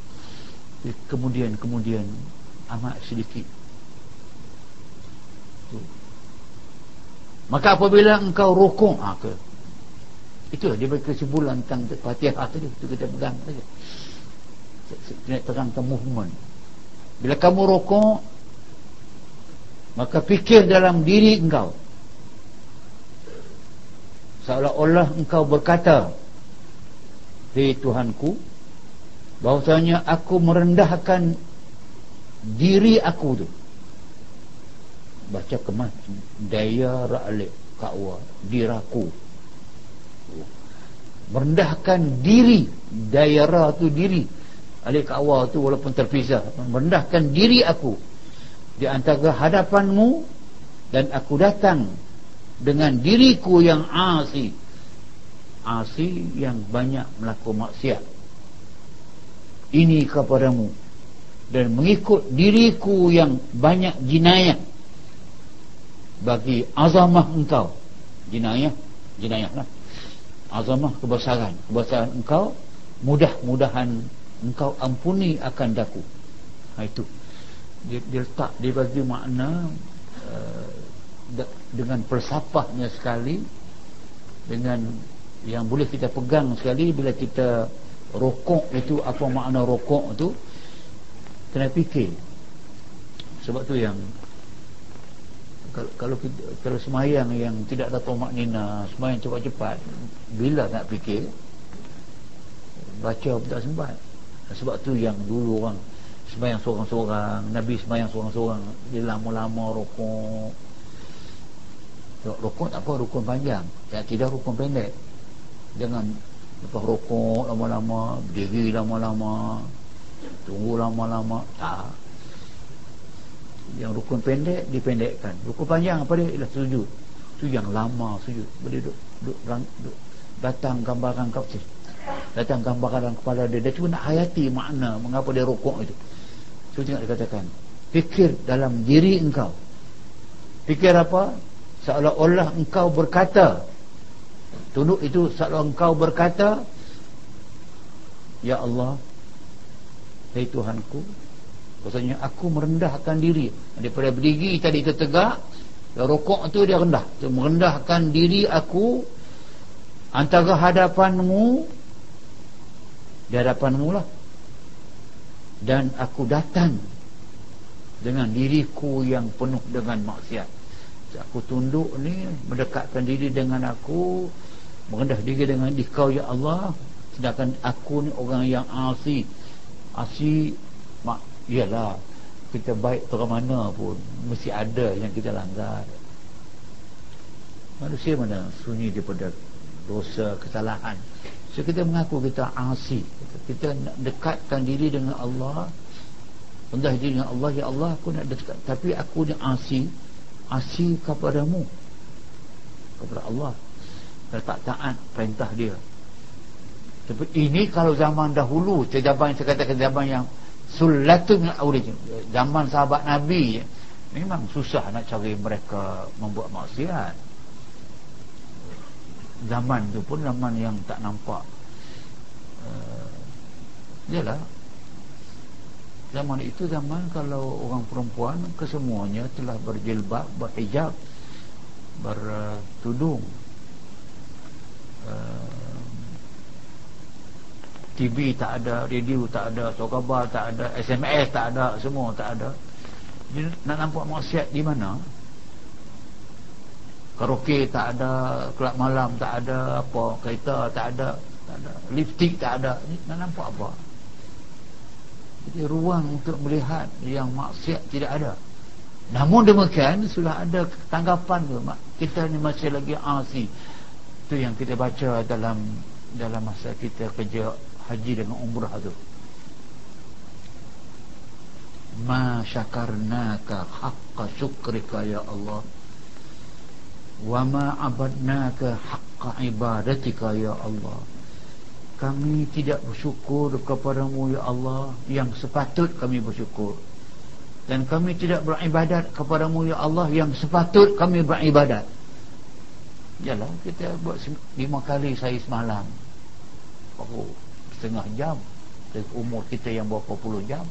kemudian-kemudian amat sedikit. Maka apabila engkau rukuk ha, ke, itu dia beri kesimpulan tentang fatihah tadi itu kita pegang saja. Nak terangkan movement. Bila kamu rokok maka fikir dalam diri engkau. Seolah-olah engkau berkata hei Tuhanku bahawasanya aku merendahkan diri aku tu. Baca kemas daya ra'alik ka'wa diraku. Merendahkan diri daya tu diri. Alik awal tu walaupun terpisah Merendahkan diri aku. Di antara hadapanmu Dan aku datang Dengan diriku yang asi. Asi yang banyak melakukan maksiat Ini kepadamu. Dan mengikut diriku yang banyak jinayah. Bagi azamah engkau. Jinayah Jinayah lah Azamah kebesaran. Kebesaran engkau Mudah-mudahan engkau ampuni akan daku. Ha, itu. Dia, dia letak dia bagi makna uh, dengan persapahnya sekali dengan yang boleh kita pegang sekali bila kita rokok itu apa makna rokok itu kena fikir. Sebab tu yang kalau kalau, kalau semayang yang tidak ada tomak nina semayang cepat-cepat bila nak fikir baca pun tak sempat. Sebab tu yang dulu orang semayang seorang-seorang Nabi semayang seorang-seorang dia lama-lama rokok. Rokok tak apa rukun panjang. Ya, tidak rukun pendek. Jangan lepas rokok lama-lama berdiri lama-lama tunggu lama-lama tak. Yang rukun pendek dipendekkan. Rukun panjang apa dia? Ialah sujud. Tu yang lama sujud. Boleh duduk, duduk, duduk. Datang gambaran kau. Datang gambaran kepala dia. Dia cuma nak hayati makna mengapa dia rukuk itu. So tengok dia katakan fikir dalam diri engkau. Fikir apa? Seolah-olah engkau berkata tunduk itu seolah engkau berkata Ya Allah Hai Tuhanku Maksudnya aku merendahkan diri. Daripada berdiri tadi itu tegak Rokok tu dia rendah. Tu Merendahkan diri aku Antara hadapanmu Di hadapanmu lah. Dan aku datang Dengan diriku yang penuh dengan maksiat. Aku tunduk ni Mendekatkan diri dengan aku Merendah diri dengan dikau ya Allah. Sedangkan aku ni orang yang asi. Asi mak Yalah Kita baik ke mana pun Mesti ada yang kita langgar. Manusia mana sunyi daripada Dosa, kesalahan. So kita mengaku kita asi. Kita nak dekatkan diri dengan Allah. Rendah diri dengan Allah Ya Allah aku nak dekat. Tapi aku ni asi. Asi kepadamu. Kepada Allah Tak taat perintah dia. Tapi ini kalau zaman dahulu Zaman yang saya katakan zaman yang Sulatun awrijin Zaman sahabat Nabi Memang susah nak cari mereka Membuat maksiat. Zaman tu pun zaman yang tak nampak. Uh, Yalah. Zaman itu zaman kalau orang perempuan Kesemuanya telah berjilbab Berhijab Bertudung. uh, TV tak ada, radio tak ada, sokabar tak ada, SMS tak ada, semua tak ada. Dia nak nampak maksiat di mana? Karaoke tak ada, kelab malam tak ada, apa kereta tak ada, tak ada, lipstick tak ada. Nak nampak apa? Jadi ruang untuk melihat yang maksiat tidak ada. Namun demikian sudah ada tanggapan tu, kita ni masih lagi asi. Itu yang kita baca dalam dalam masa kita kerja haji dengan umrah tu. Ma syakarnaka haqqa syukrika ya Allah. Wa ma abadnaka haqqa ibadatika ya Allah. Kami tidak bersyukur kepadamu ya Allah yang sepatut kami bersyukur. Dan kami tidak beribadat kepadamu ya Allah yang sepatut kami beribadat Yalah kita buat lima kali saya semalam. Oh setengah jam. Dari umur kita yang berapa puluh jam.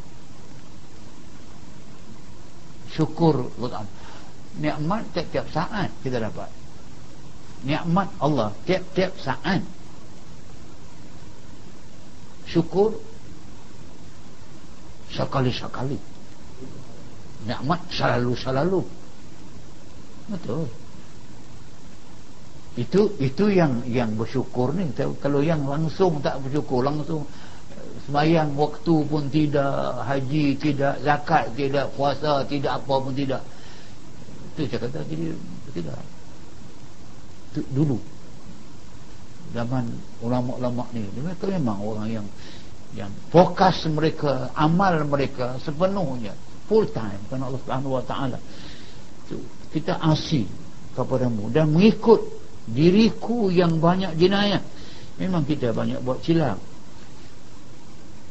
Syukur. Nikmat tiap-tiap saat kita dapat. Nikmat Allah tiap-tiap saat. Syukur sekali-sekali. Nikmat selalu-selalu. Betul itu itu yang yang bersyukur ni. Kalau yang langsung tak bersyukur langsung semayang waktu pun tidak haji tidak zakat tidak puasa tidak apa pun tidak. Itu saya kata jadi tidak. Itu dulu. Zaman ulama-ulama ni. Mereka memang orang yang yang fokus mereka amal mereka sepenuhnya full time kerana Allah Subhanahu Wa Taala. Kita asing kepadamu dan mengikut diriku yang banyak jenayah. Memang kita banyak buat silap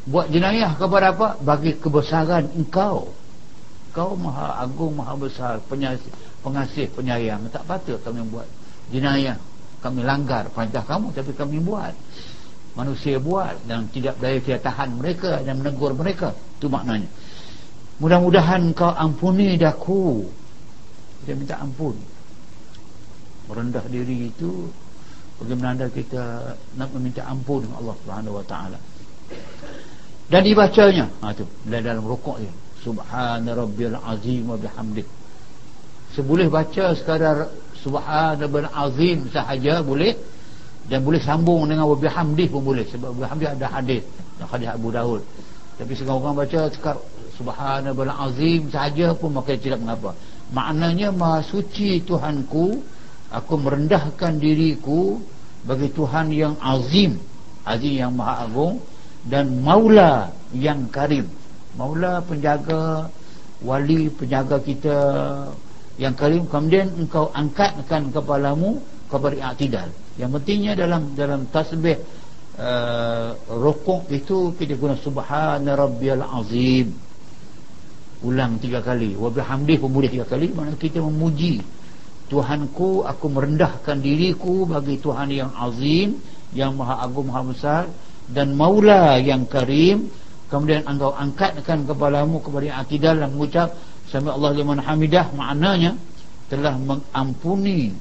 buat jenayah kepada apa? Bagi kebesaran engkau. Kau maha agung maha besar penyasih, pengasih penyayang. Tak patut kami buat jenayah. Kami langgar perintah kamu tapi kami buat. Manusia buat dan tidak daya kita tahan mereka dan menegur mereka. Itu maknanya. Mudah-mudahan kau ampuni daku. Kita minta ampun merendah diri itu bagaimana kita nak meminta ampun Allah Subhanahu wa taala. Dan dibacanya ha tu dalam rukuk dia. Subhana rabbiyal azim wa bihamdih seboleh baca sekadar subhana rabbiyal azim sahaja boleh dan boleh sambung dengan wa bihamdih pun boleh sebab bihamdih ada hadis hadis Abu Daud tapi sekarang orang baca cakap subhana rabbiyal azim sahaja pun maka tidak mengapa. Maknanya maha suci Tuhanku aku merendahkan diriku bagi Tuhan yang azim azim yang maha agung dan maula yang karim. Maula penjaga wali penjaga kita yang karim. Kemudian engkau angkatkan kepalamu kepada i'tidal. Yang pentingnya dalam dalam tasbih uh, rukuk itu kita guna subhana rabbiyal azim. Ulang tiga kali. Wa bihamdih pun boleh tiga kali. Mana kita memuji Tuhanku aku merendahkan diriku bagi Tuhan yang azim yang maha agung maha besar dan maula yang karim. Kemudian engkau angkatkan kepalamu kepada akidal dan mengucap sami Allah liman hamidah. Maknanya telah mengampuni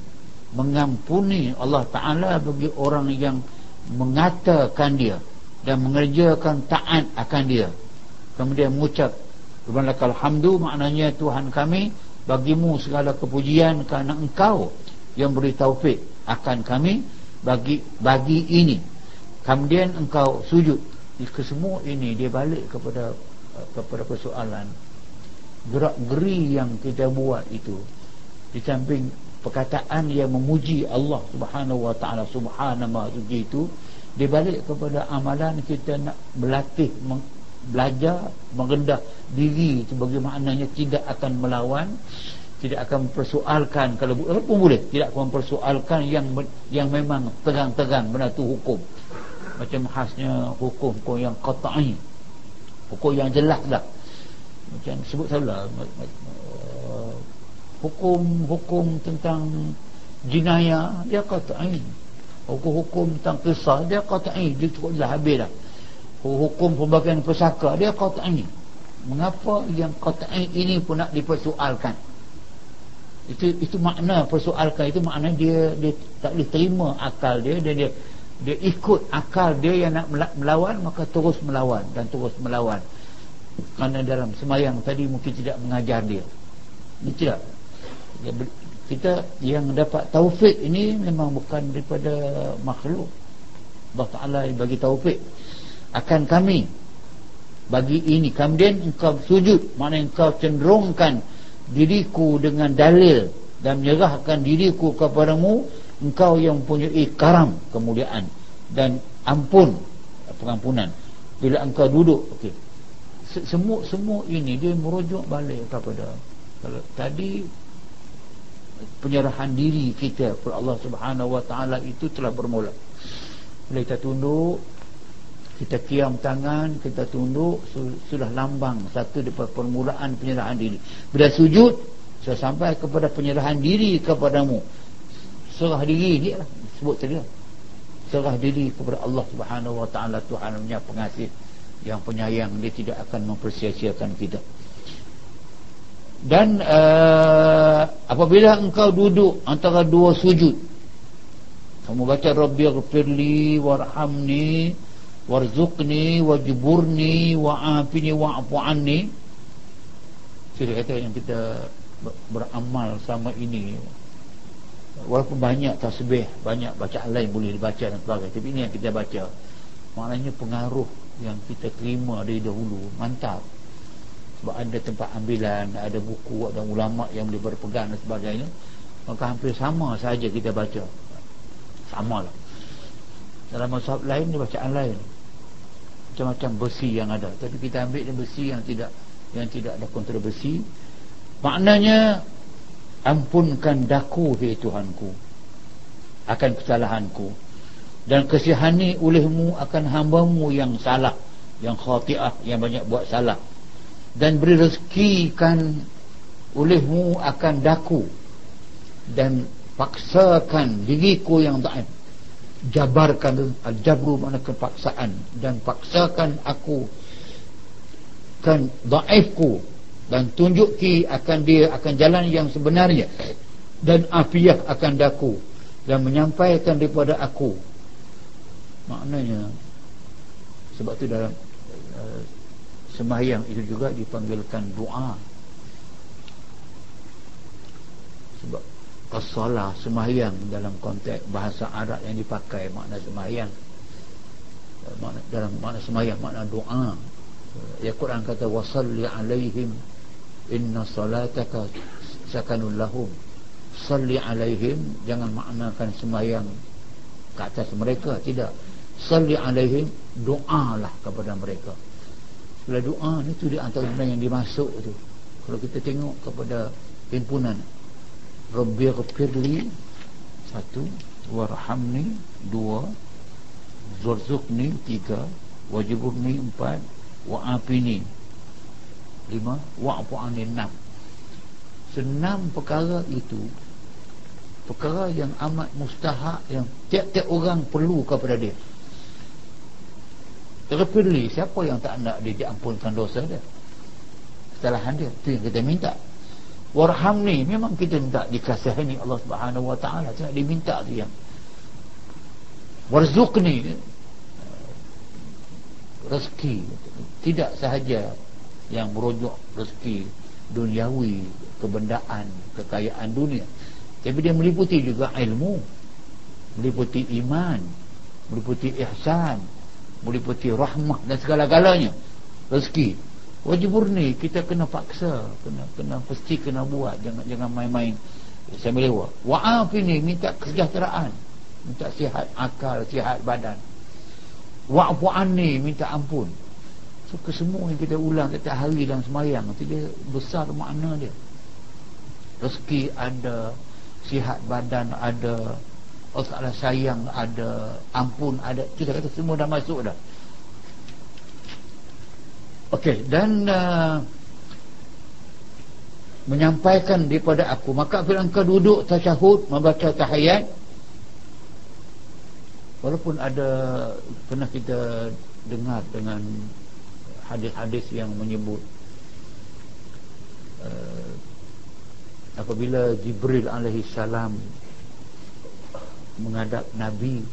mengampuni Allah Ta'ala bagi orang yang mengatakan dia dan mengerjakan taat akan dia. Kemudian mengucap Subhanallah hamdu maknanya Tuhan kami bagimu segala kepujian kerana engkau yang beri taufik akan kami bagi bagi ini. Kemudian engkau sujud. Kesemua ini dia balik kepada kepada persoalan. Gerak geri yang kita buat itu. Di samping perkataan yang memuji Allah Subhanahu wa taala subhanahu suci itu dia balik kepada amalan kita nak berlatih belajar merendah diri sebagai maknanya tidak akan melawan tidak akan mempersoalkan. Kalau pun boleh tidak akan mempersoalkan yang yang memang terang-terang benda tu hukum. Macam khasnya hukum-hukum yang qata'i hukum yang jelas lah macam sebut salah hukum-hukum tentang jinayah dia qata'i hukum-hukum tentang kisah dia qata'i dia cukup dah habis dah hukum pembagian pesaka dia qata'i mengapa yang qata'i ini pun nak dipersoalkan? Itu itu makna persoalkan. Itu makna dia dia tak boleh terima akal dia dan dia dia ikut akal dia yang nak melawan maka terus melawan dan terus melawan. Kerana dalam semayang tadi mungkin tidak mengajar dia. Ini tidak kita yang dapat taufik ini memang bukan daripada makhluk. Allah Ta'ala yang bagi taufik akan kami bagi ini. Kemudian engkau sujud mana engkau cenderungkan diriku dengan dalil dan menyerahkan diriku kepadamu engkau yang punya karam kemuliaan dan ampun pengampunan. Bila engkau duduk okey. Semua semua ini dia merujuk balik kepada kalau tadi penyerahan diri kita kepada Allah Subhanahu Wa Taala itu telah bermula. Bila kita tunduk kita kiam tangan kita tunduk sudah lambang satu daripada permulaan penyerahan diri. Bila sujud saya sampai kepada penyerahan diri kepadamu. Serah diri ni lah. Sebut tadi lah. Serah diri kepada Allah Subhanahu wa taala Tuhan punya pengasih yang penyayang. Dia tidak akan mempersia-siakan kita. Dan uh, apabila engkau duduk antara dua sujud kamu baca rabbighfirli warhamni warzuqni wajburni wa'afini wa'fu anni Saya kata yang kita beramal sama ini. Walaupun banyak tasbih banyak bacaan lain boleh dibaca dan sebagainya. Tapi ini yang kita baca. Maknanya pengaruh yang kita terima dari dahulu mantap. Sebab ada tempat ambilan ada buku ada ulama yang boleh berpegang dan sebagainya. Maka hampir sama saja kita baca. Sama lah dalam masyarakat lain dia bacaan lain macam-macam besi yang ada. Tapi kita ambil besi yang tidak yang tidak ada kontroversi maknanya ampunkan daku hai Tuhanku akan kesalahanku. Dan kesihani olehmu akan hambamu yang salah yang khati'ah yang banyak buat salah. Dan beri rezekikan olehmu akan daku. Dan paksakan diriku yang daif jabarkan al-jabru mana kepaksaan dan paksakan aku kan daifku dan tunjuki akan dia akan jalan yang sebenarnya dan afiah akan daku dan menyampaikan daripada aku. Maknanya sebab tu dalam uh, sembahyang itu juga dipanggilkan doa sebab as-salah dalam konteks bahasa Arab yang dipakai makna sembahyang. Makna, dalam makna sembahyang makna doa. Ya Quran kata wasalli alaihim inna salataka sakanul lahum. Salli alaihim jangan maknakan sembahyang ke atas mereka tidak. Salli alaihim doalah kepada mereka. Bila doa ni tu di antara benda yang dimasuk tu. Kalau kita tengok kepada himpunan Rabbi ghafirli satu warhamni dua zurzukni tiga wajiburni empat wa'afini lima wa'fu'ani enam. Senam perkara itu perkara yang amat mustahak yang tiap-tiap orang perlu kepada dia. Terpilih siapa yang tak nak dia diampunkan dosa dia? Kesalahan dia itu yang kita minta warhamni memang kita tak dikasihani Allah Subhanahu wa taala. Tidak diminta tu yang warzuqni rezeki. Tidak sahaja yang merujuk rezeki duniawi kebendaan kekayaan dunia. Tapi dia meliputi juga ilmu meliputi iman meliputi ihsan meliputi rahmah dan segala-galanya. Rezeki wajib murni. Kita kena paksa. Kena kena pasti kena buat. Jangan jangan main-main. Saya melewa. Wa'af ini minta kesejahteraan. Minta sihat akal sihat badan. Wa'fu anni minta ampun. So kesemua yang kita ulang setiap hari dalam semayang itu dia besar makna dia. Rezeki ada sihat badan ada Allah Ta'ala sayang ada ampun ada. Kita kata semua dah masuk dah Okey dan uh, menyampaikan daripada aku maka bila engkau duduk tasyahud membaca tahiyat. Walaupun ada pernah kita dengar dengan hadis-hadis yang menyebut uh, apabila Jibril alaihi salam menghadap Nabi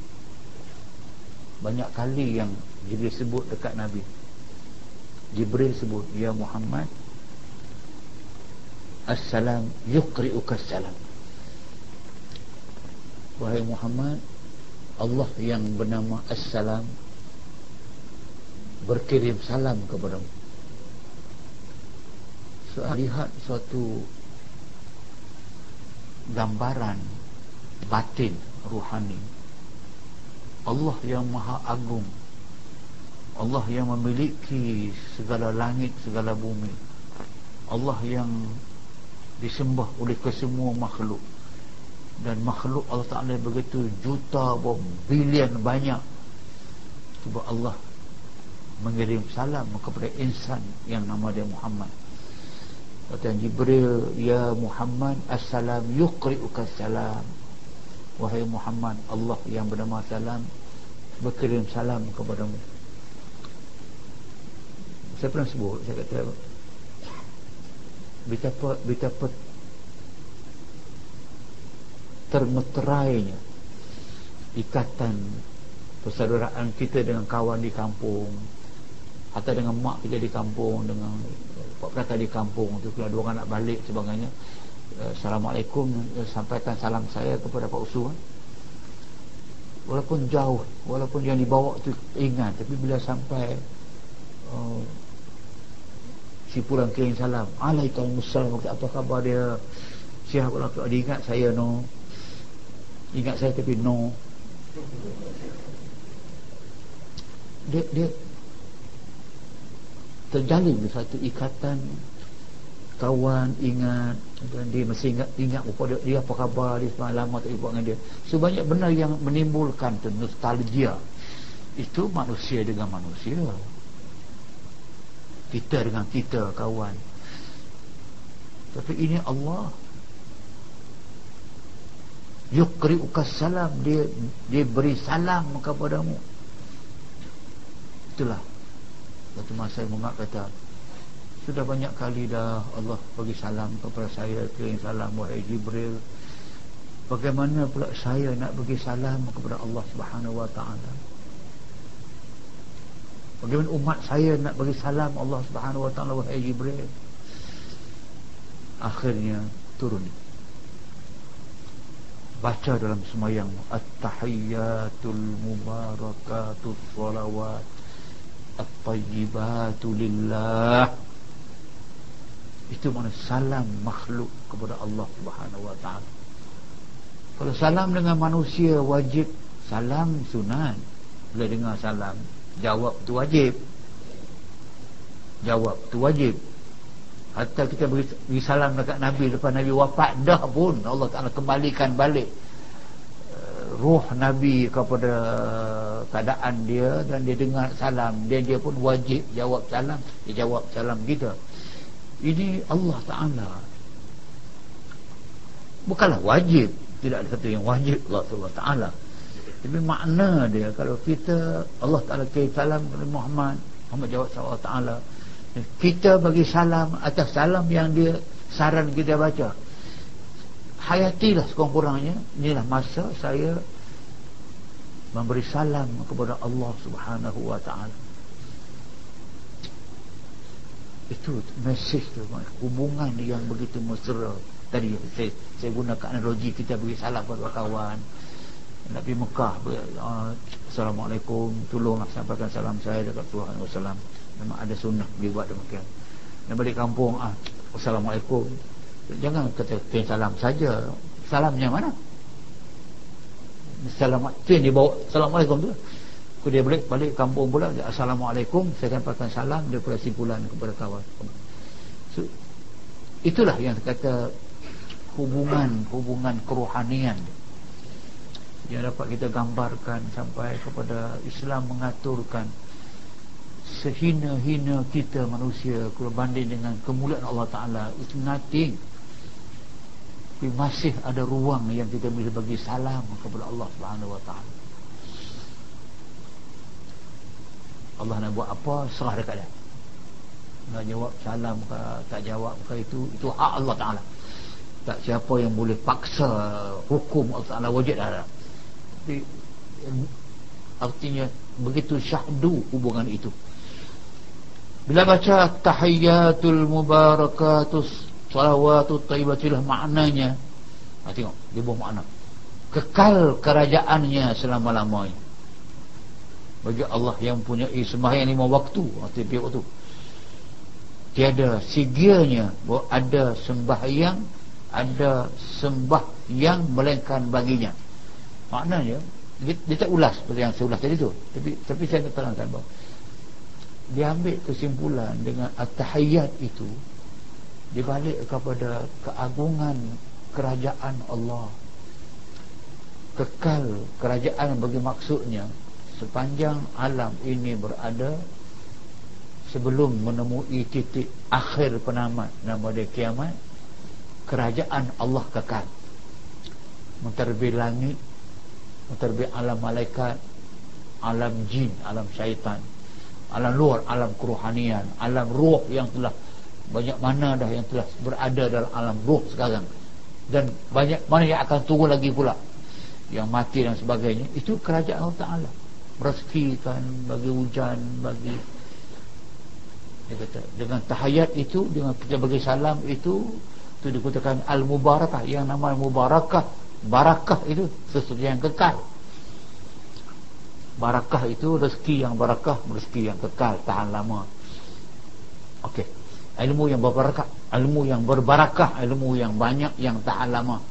banyak kali yang Jibril sebut dekat Nabi Jibril sebut Ya Muhammad Assalam yukri'uka salam Wahai Muhammad Allah yang bernama Assalam Berkirim salam kepadamu. So, Lihat suatu Gambaran Batin Ruhani Allah yang maha agung Allah yang memiliki segala langit, segala bumi. Allah yang disembah oleh kesemua makhluk. Dan makhluk Allah Ta'ala begitu juta bilion banyak. Sebab Allah mengirim salam kepada insan yang nama dia Muhammad. Kata Jibril ya Muhammad assalam yukri'uka salam. Wahai Muhammad Allah yang bernama salam berkirim salam kepadamu saya pernah sebut saya kata betapa betapa termeterainya ikatan persaudaraan kita dengan kawan di kampung atau dengan mak kita di kampung dengan pak kata di kampung tu kalau dua orang nak balik sebagainya eh, Assalamualaikum eh, sampaikan salam saya kepada Pak Usu eh. walaupun jauh walaupun yang dibawa tu ingat tapi bila sampai uh, si pulang kirim salam. Alaikumussalam. Apa khabar dia? Sihat kalau dia ingat saya no. Ingat saya tapi no. Dia, dia terjalin satu ikatan kawan ingat. Dan dia mesti ingat ingat kepada dia. Apa khabar? Dia semalam lama tak buat dengan dia. Sebanyak benar yang menimbulkan tu nostalgia. Itu manusia dengan manusia kita dengan kita kawan. Tapi ini Allah. Yukri'uka salam. Dia dia beri salam kepadamu. Itulah. Satu masa saya mengat kata sudah banyak kali dah Allah bagi salam kepada saya kirim salam wahai Jibril. Bagaimana pula saya nak bagi salam kepada Allah Subhanahu wa taala bagaimana umat saya nak bagi salam Allah Subhanahu wa taala wahai Jibril? Akhirnya turun. Baca dalam semayang at-tahiyyatul mubarakatus salawat at-tayyibatu lillah. Itu mana salam makhluk kepada Allah Subhanahu wa taala. Kalau salam dengan manusia wajib salam sunat bila dengar salam jawab tu wajib. Jawab tu wajib. Hatta kita beri, beri salam dekat Nabi Lepas Nabi wafat dah pun Allah Ta'ala kembalikan balik uh, Ruh Nabi kepada keadaan dia Dan dia dengar salam. Dan dia pun wajib jawab salam. Dia jawab salam kita. Ini Allah Ta'ala. Bukanlah wajib. Tidak ada satu yang wajib Allah Ta'ala Tapi makna dia Kalau kita Allah Ta'ala kaya salam kepada Muhammad Muhammad jawab Allah Ta'ala. Kita bagi salam atas salam yang dia saran kita baca. Hayatilah sekurang-kurangnya. Inilah masa saya memberi salam kepada Allah subhanahu wa ta'ala. Itu mesej tu hubungan yang begitu mesra. Tadi saya, saya gunakan analogi kita bagi salam kepada kawan nak pergi Mekah uh, Assalamualaikum tolonglah sampaikan salam saya dekat Tuhan Wasallam. Memang ada sunnah dia buat demikian. Dan balik kampung ah, Assalamualaikum. Jangan kata tuan salam saja. Salamnya mana? Salam tuan dia bawa Assalamualaikum tu. Kalau dia balik balik kampung pula Assalamualaikum saya sampaikan salam daripada simpulan kepada kawan. So, itulah yang kata hubungan hubungan kerohanian yang dapat kita gambarkan sampai kepada Islam mengaturkan sehina-hina kita manusia kalau banding dengan kemuliaan Allah Ta'ala itu nothing. Tapi masih ada ruang yang kita boleh bagi salam kepada Allah Subhanahu Wa Ta'ala. Allah nak buat apa serah dekat dia. Nak jawab salam ke tak jawab ke itu itu hak Allah Ta'ala. Tak siapa yang boleh paksa hukum Allah Ta'ala wajib ada tapi artinya begitu syahdu hubungan itu. Bila baca tahiyatul mubarakatus salawatut taibatilah maknanya ha, tengok dia buah makna. Kekal kerajaannya selama-lamanya. Bagi Allah yang punya sembahyang lima waktu atau tiap waktu. Tiada sigianya bahawa ada sembahyang ada sembah yang melainkan baginya maknanya dia, dia tak ulas seperti yang saya ulas tadi tu. Tapi tapi saya nak terangkan bahawa diambil kesimpulan dengan at-tahiyyat itu dibalik kepada keagungan kerajaan Allah. Kekal kerajaan bagi maksudnya sepanjang alam ini berada sebelum menemui titik akhir penamat nama dia kiamat kerajaan Allah kekal. Menterbit langit menterbit alam malaikat alam jin alam syaitan alam luar alam kerohanian alam roh yang telah banyak mana dah yang telah berada dalam alam roh sekarang. Dan banyak mana yang akan turun lagi pula. Yang mati dan sebagainya. Itu kerajaan Allah Ta'ala. Merezekikan bagi hujan bagi dia kata dengan tahayat itu dengan kita bagi salam itu itu dikatakan al-mubarakah. Yang nama mubarakah barakah itu sesuatu yang kekal. Barakah itu rezeki yang barakah rezeki yang kekal tahan lama. Okey. Ilmu yang berbarakah ilmu yang berbarakah ilmu yang banyak yang tahan lama.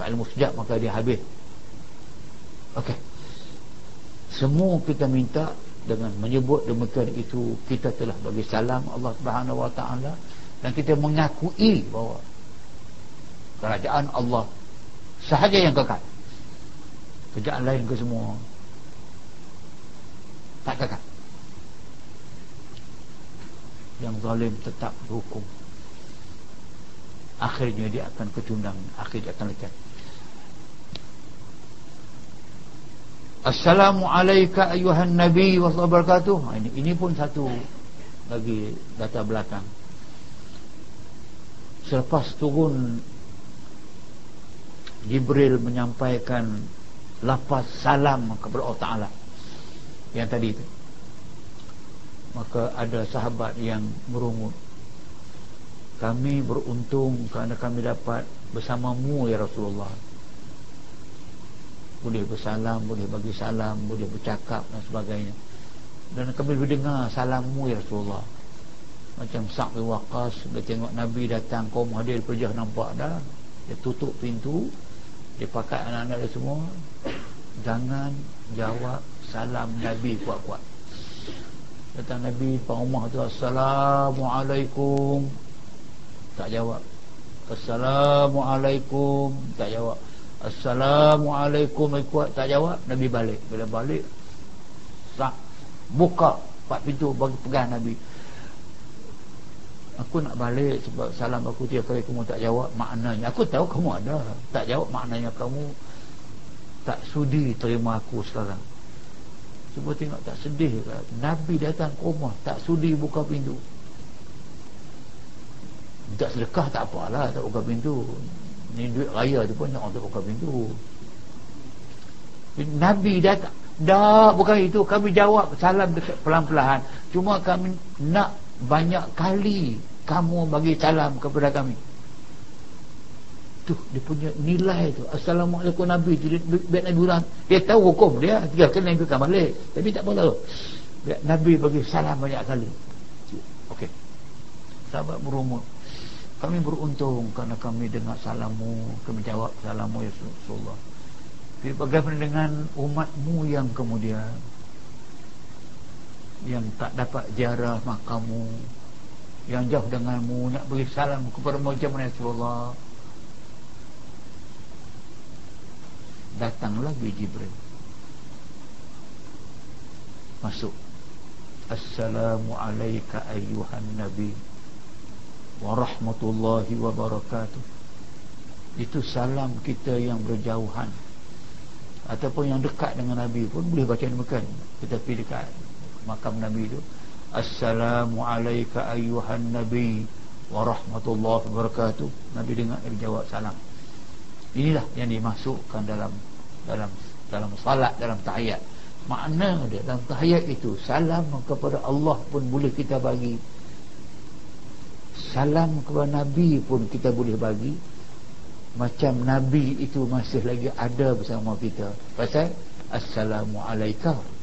Ilmu sejak maka dia habis. Okey. Semua kita minta dengan menyebut demikian itu kita telah bagi salam Allah Subhanahu wa taala dan kita mengakui bahawa kerajaan Allah sahaja yang kekal. Kerajaan lain ke semua tak kekal. Yang zalim tetap berhukum akhirnya dia akan kecundang akhirnya akan lecat Assalamualaikum ayuhan Nabi wa wabarakatuh. Ha, ini, ini pun satu bagi data belakang. Selepas turun Jibril menyampaikan lafaz salam kepada Allah Ta'ala yang tadi itu maka ada sahabat yang merungut kami beruntung kerana kami dapat bersamamu ya Rasulullah boleh bersalam, boleh bagi salam, boleh bercakap dan sebagainya. Dan kami boleh dengar salammu ya Rasulullah. Macam Sa'b bin Waqqas dia tengok Nabi datang kaum hadir perjah nampak dah. Dia tutup pintu, dia pakai anak-anak dia semua. Jangan jawab salam Nabi kuat-kuat. Datang Nabi depan rumah tu Assalamualaikum. Tak jawab. Assalamualaikum. Tak jawab. Assalamualaikum kuat tak jawab Nabi balik bila balik tak buka empat pintu bagi pegang Nabi aku nak balik sebab salam aku tiap kali kamu tak jawab maknanya. Aku tahu kamu ada. Tak jawab maknanya kamu tak sudi terima aku sekarang. Cuba tengok tak sedih ke? Nabi datang ke rumah tak sudi buka pintu. Tak sedekah tak apalah tak buka pintu. Ni duit raya tu pun nak buka pintu. Nabi datang. Dah bukan itu. Kami jawab salam dekat pelan-pelan cuma kami nak banyak kali kamu bagi salam kepada kami. Tu dia punya nilai tu. Assalamualaikum Nabi biar Nabi dia tahu hukum dia kali Nabi akan balik. Tapi tak apa tahu Nabi bagi salam banyak kali. Ok sahabat berumur. Kami beruntung kerana kami dengar salammu kami jawab salammu ya Rasulullah. Bagaimana dengan umatmu yang kemudian yang tak dapat jarah makamu yang jauh denganmu nak beri salam kepada macam mana Rasulullah datanglah Jibril. Masuk. Assalamualaikum ayuhan Nabi warahmatullahi wabarakatuh itu salam kita yang berjauhan. Ataupun yang dekat dengan Nabi pun boleh baca demikian tetapi dekat makam Nabi itu Assalamualaikum ayuhan Nabi warahmatullahi wabarakatuh Nabi dengar dia jawab salam. Inilah yang dimasukkan dalam dalam dalam salat dalam tahiyat. Makna dia dalam tahiyat itu salam kepada Allah pun boleh kita bagi. Salam kepada Nabi pun kita boleh bagi. Macam Nabi itu masih lagi ada bersama kita. Pasal Assalamualaikum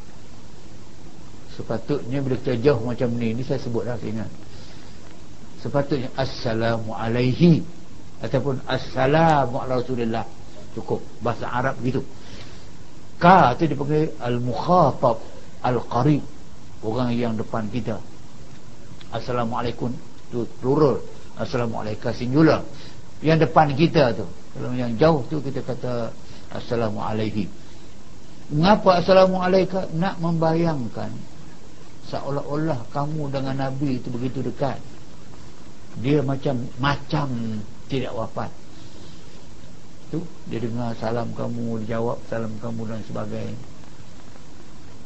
sepatutnya bila kita jauh macam ni ni saya sebut dah ingat sepatutnya Assalamualaihi ataupun Assalamu ala Rasulullah cukup. Bahasa Arab begitu ka itu dipanggil Al-Mukhatab Al-Qarib. Orang yang depan kita. Assalamualaikum. Tu plural. Assalamualaikum singular. Yang depan kita tu. Kalau yang jauh tu kita kata assalamualaikum. Mengapa assalamualaikum? Nak membayangkan seolah-olah kamu dengan nabi itu begitu dekat. Dia macam macam tidak wafat. Tu dia dengar salam kamu dia jawab salam kamu dan sebagainya.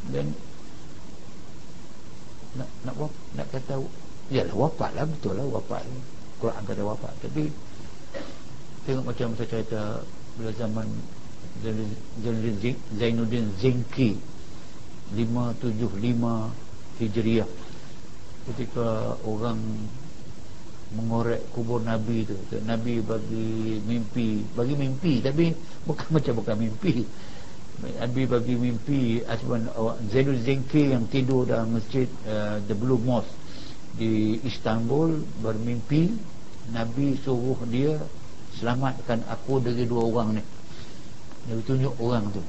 Dan nak nak nak kata Yalah wafat lah betul lah wafat Quran kata wafat. Tapi Tengok macam saya cerita Bila zaman Zainuddin Zinki 575 Hijriah. Ketika orang Mengorek kubur Nabi tu Nabi bagi mimpi Bagi mimpi Tapi bukan *laughs* macam bukan mimpi. Nabi bagi mimpi Zainuddin Zinki yang tidur dalam masjid uh, The Blue Mosque di Istanbul bermimpi Nabi suruh dia selamatkan aku dari dua orang ni. Nabi tunjuk orang tu.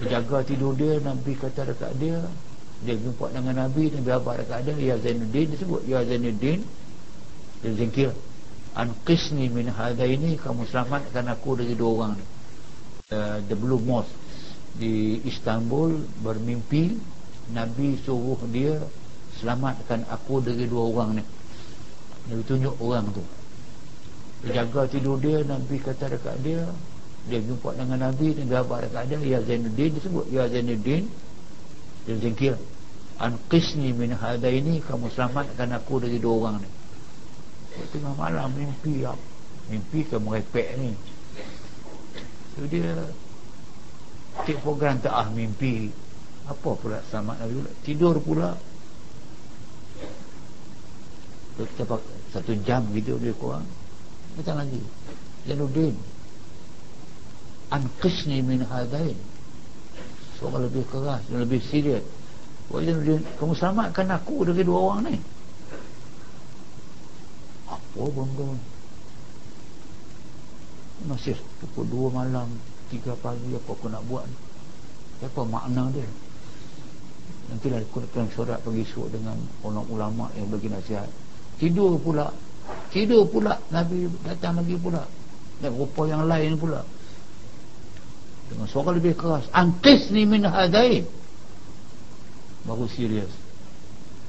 Dia jaga tidur dia Nabi kata dekat dia dia jumpa dengan Nabi Nabi abad dekat dia Ya Zainuddin dia sebut Ya Zainuddin. Dia zingkir Anqisni min hadha ini kamu selamatkan aku dari dua orang ni. Uh, The Blue Mosque di Istanbul bermimpi Nabi suruh dia selamatkan aku dari dua orang ni. Nabi tunjuk orang tu. Dia jaga tidur dia Nabi kata dekat dia dia jumpa dengan Nabi dan gabar dekat dia Ya Zainuddin dia sebut Ya Zainuddin. Dia zingkir Anqisni min hada ini kamu selamatkan aku dari dua orang ni. Tengah malam mimpi ya. mimpi ke merepek ni. So dia take for granted ah mimpi. Apa pula selamat Nabi tidur pula. Kita pakai satu jam video dia kurang. Datang lagi. Januddin Anqisni min hadain. Suara lebih keras lebih serius Januddin Kamu selamatkan aku dari dua orang ni. Apa benda? Masih pukul dua malam Tiga pagi apa aku nak buat Apa makna dia? Nantilah aku nak surat pergi surat dengan orang ulama yang bagi nasihat. Tidur pula. Tidur pula. Nabi datang lagi pula. Dan rupa yang lain pula. Dengan suara lebih keras. Antis ni min hadain Baru serius.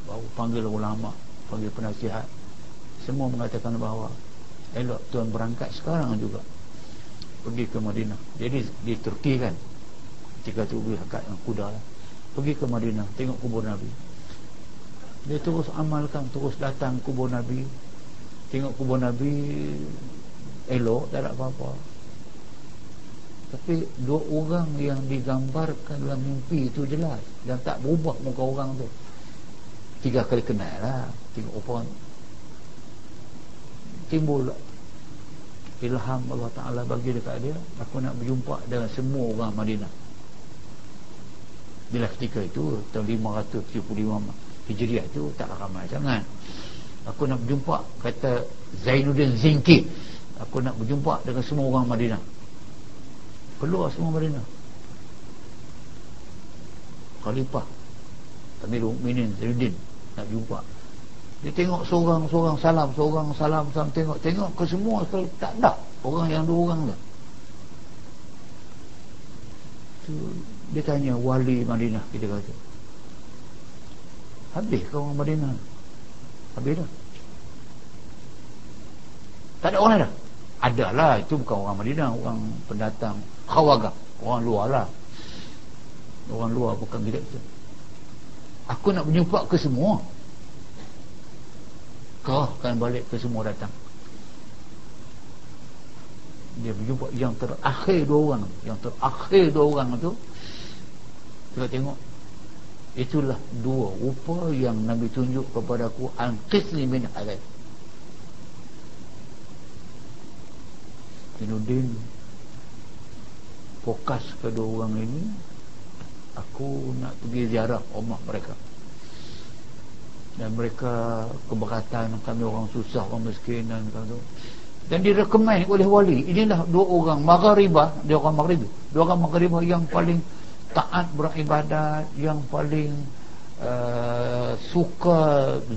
Baru panggil ulama Panggil penasihat. Semua mengatakan bahawa Elok tuan berangkat sekarang juga. Pergi ke Madinah. Jadi di Turki kan? Ketika tu hakat dengan kuda lah. Pergi ke Madinah Tengok kubur Nabi. Dia terus amalkan Terus datang kubur Nabi. Tengok kubur Nabi elok tak ada apa-apa tapi dua orang yang digambarkan dalam mimpi itu jelas. Dan tak berubah muka orang tu. Tiga kali kenal lah. Tengok apa timbul ilham Allah Ta'ala bagi dekat dia. Aku nak berjumpa dengan semua orang Madinah. Bila ketika itu tahun 575 Hijriah itu tak ramai sangat. Aku nak berjumpa kata Zainuddin Zinki. Aku nak berjumpa dengan semua orang Madinah keluar semua Madinah Khalifah. Amirul Mukminin Zainuddin. Nak jumpa. Dia tengok seorang-seorang salam seorang salam salam. Tengok tengok ke semua tak ada. Orang yang dua orang tu tu dia tanya wali Madinah kita kata. Habis ke orang Madinah? Habis dah. Tak ada orang dah? Adalah itu bukan orang Madinah. Orang pendatang Khawagah Orang luar lah. Orang luar bukan kita itu Aku nak berjumpa ke semua? Kau akan balik ke semua datang. Dia berjumpa yang terakhir dua orang. Yang terakhir dua orang itu Kita tengok Itulah dua rupa yang Nabi tunjuk kepada aku Al-Qisli min Halal Tinuddin Fokus kedua orang ini Aku nak pergi ziarah rumah mereka. Dan mereka keberatan Kami orang susah, orang miskin dan kata dan direkomend oleh wali. Inilah dua orang maghribah dia orang maghribah dua orang maghribah yang paling taat beribadat yang paling uh, suka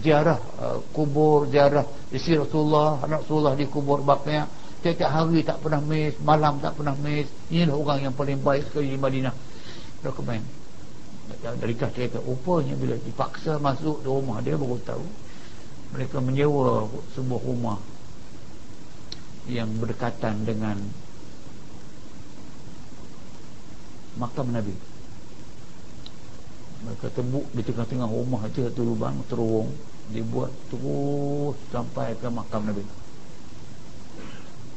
ziarah uh, kubur ziarah isi Rasulullah anak Rasulullah di kubur baknya tiap-tiap hari tak pernah miss malam tak pernah miss. Inilah orang yang paling baik sekali di Madinah. Recommend dari kah cerita rupanya bila dipaksa masuk di rumah dia baru tahu mereka menyewa sebuah rumah yang berdekatan dengan makam Nabi. Mereka tebuk di tengah-tengah rumah itu satu lubang terowong dibuat terus sampai ke makam Nabi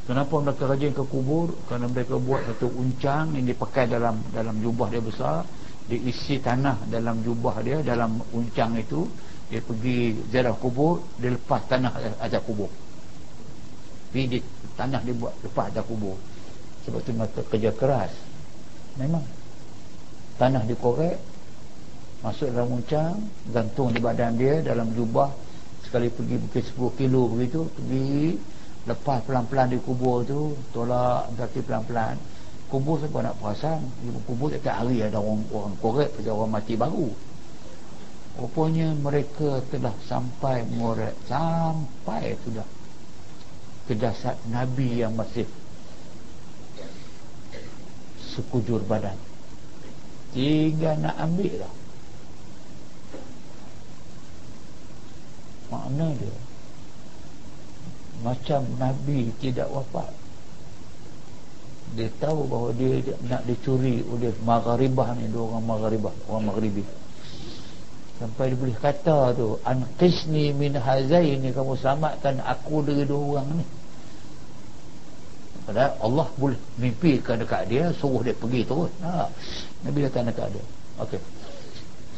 kenapa mereka rajin ke kubur? Kerana mereka buat satu uncang yang dipakai dalam dalam jubah dia besar. Diisi tanah dalam jubah dia dalam uncang itu. Dia pergi ziarah kubur dia lepas tanah atas kubur. Pergi tanah dia buat lepas atas kubur. Sebab tu mereka kerja keras. Memang. Tanah dikorek masuk dalam uncang gantung di badan dia dalam jubah. Sekali pergi mungkin 10 kilo begitu pergi lepas pelan-pelan di kubur tu tolak kaki pelan-pelan. Kubur siapa nak perasan kubur tiap hari ada orang, orang korek ada orang mati baru. Rupanya mereka telah sampai mengorek sampai sudah ke jasad Nabi yang masih sekujur badan. Tinggal nak ambil lah makna dia macam Nabi tidak wafat. Dia tahu bahawa dia nak dicuri oleh magharibah ni dua orang magharibah orang maghribi. Sampai dia boleh kata tu anqisni min hazain ni kamu selamatkan aku dari dua orang ni. Padahal Allah boleh mimpikan dekat dia Suruh dia pergi terus. Ha. Nabi datang dekat dia. Okey.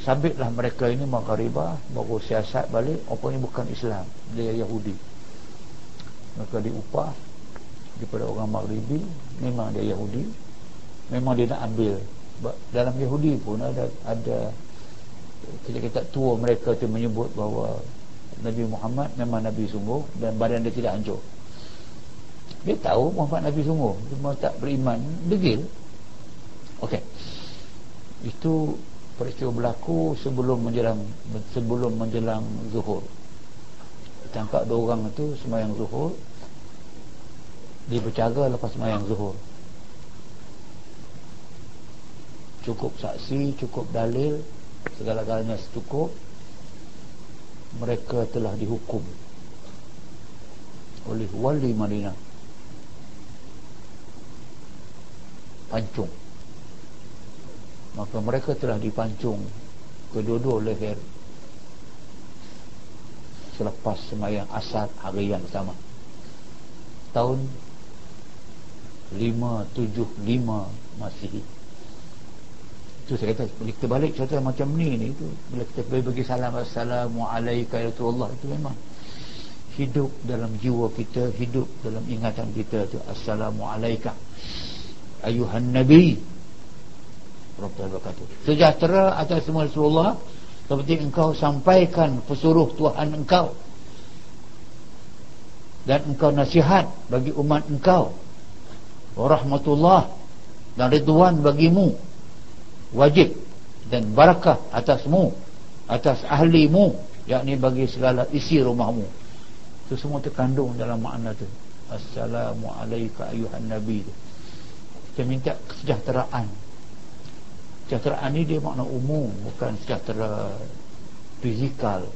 Sabitlah mereka ini maghribah baru siasat balik. Apa ini bukan Islam dia Yahudi mereka diupah daripada orang maghribi. Memang dia Yahudi. Memang dia nak ambil. Dalam Yahudi pun ada ada kita kata tua mereka tu menyebut bahawa Nabi Muhammad memang Nabi sungguh dan badan dia tidak hancur. Dia tahu Muhammad Nabi sungguh. Cuma tak beriman. Degil. Ok itu peristiwa berlaku sebelum menjelang sebelum menjelang zuhur tangkap dua orang itu semayang zuhur. Dia bercara lepas semayang zuhur. Cukup saksi cukup dalil segala-galanya cukup. Mereka telah dihukum oleh wali Madinah. Pancung. Maka mereka telah dipancung kedua-dua leher selepas semayang asad hari yang sama tahun 575 Masihi itu saya kata bila kita balik contoh macam ni ni tu. Bila kita bagi, bagi salam assalamualaikum ya Allah itu memang hidup dalam jiwa kita hidup dalam ingatan kita tu assalamualaikum ayuhan nabi. Sejahtera atas semua Rasulullah seperti engkau sampaikan pesuruh Tuhan engkau. Dan engkau nasihat bagi umat engkau. Warahmatullah dan ridwan bagimu. Wajib dan barakah atasmu atas ahlimu yakni bagi segala isi rumahmu. Itu semua terkandung dalam makna tu. Assalamualaikum ayuhan nabi kita minta kesejahteraan Kesejahteraan ni dia makna umum Bukan sejahtera fizikal.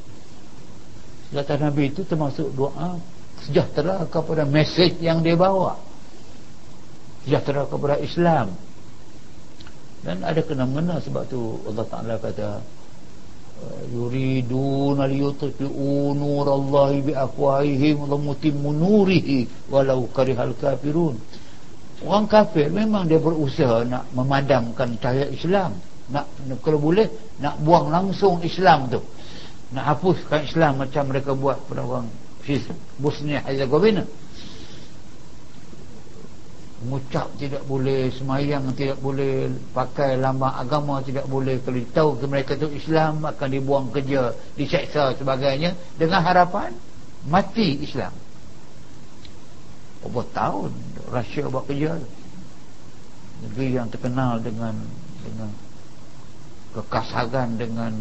Sejahtera Nabi itu termasuk doa Sejahtera kepada mesej yang dia bawa. Sejahtera kepada Islam. Dan ada kena-mena sebab tu Allah Ta'ala kata yuridun aliyutfi'u nurallahi biafwahihim wa mutimmu nurihi walau karihal kafirun Orang kafir memang dia berusaha nak memadamkan cahaya Islam. Nak kalau boleh nak buang langsung Islam tu. Nak hapuskan Islam macam mereka buat pada orang Bosnia Herzegovina. Mengucap tidak boleh, semayang tidak boleh, pakai lambang agama tidak boleh. Kalau tahu ke mereka tu Islam akan dibuang kerja, diseksa sebagainya dengan harapan mati Islam. Berapa tahun Rusia buat kerja Negeri yang terkenal dengan Dengan Kekasaran dengan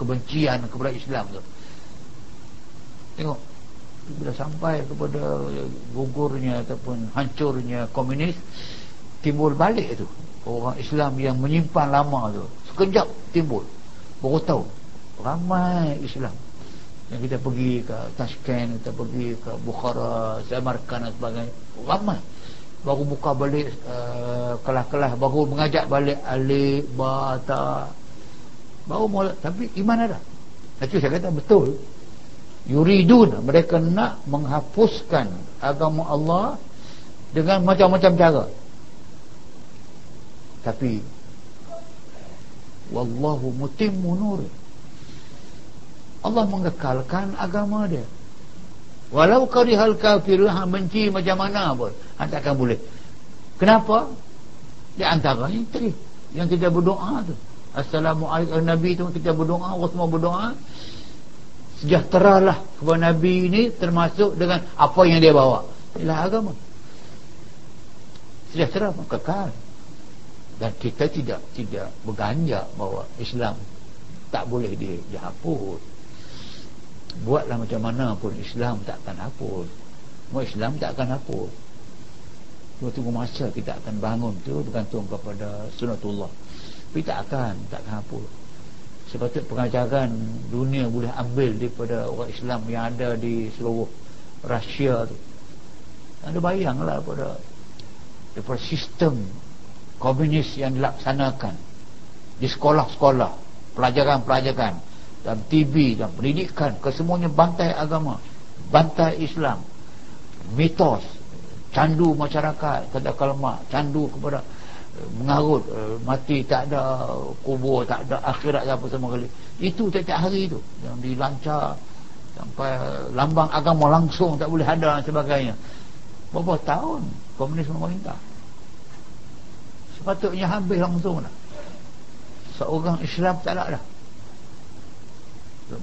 Kebencian kepada Islam tu. Tengok Bila sampai kepada Gugurnya ataupun hancurnya Komunis Timbul balik tu. Orang Islam yang menyimpan lama tu Sekejap timbul. Baru tahu Ramai Islam yang kita pergi ke Tashkent kita pergi ke Bukhara Samarkand dan sebagainya ramai. Baru buka balik uh, kelas-kelas baru mengajak balik alif bata baru mula tapi iman ada. Itu saya kata betul. Yuridun mereka nak menghapuskan agama Allah dengan macam-macam cara. Tapi wallahu mutimmu nurih Allah mengekalkan agama dia. Walau karihal kafir ha, benci macam mana pun ha, takkan boleh. Kenapa? Di antara ini yang kita berdoa tu. Assalamualaikum Nabi tu kita berdoa Allah semua berdoa. Sejahteralah kepada Nabi ini termasuk dengan apa yang dia bawa. Ialah agama. Sejahtera pun kekal. Dan kita tidak tidak berganjak bahawa Islam. Tak boleh dihapus buatlah macam mana pun. Islam tak akan hapus. Mau Islam tak akan hapus. Tunggu tunggu masa kita akan bangun. Tu bergantung kepada sunatullah. Tapi tak akan tak akan hapus. Sepatut pengajaran dunia boleh ambil daripada orang Islam yang ada di seluruh Rusia tu. Anda bayanglah pada daripada sistem komunis yang dilaksanakan di sekolah-sekolah pelajaran-pelajaran dan TV dan pendidikan kesemuanya bantai agama bantai Islam mitos candu masyarakat kata kalmak candu kepada mengarut uh, mati tak ada kubur tak ada akhirat apa semua kali. Itu tiap-tiap hari itu yang dilancar sampai lambang agama langsung tak boleh ada dan sebagainya. Berapa tahun komunis memerintah? Sepatutnya habis langsung dah. Seorang Islam tak ada dah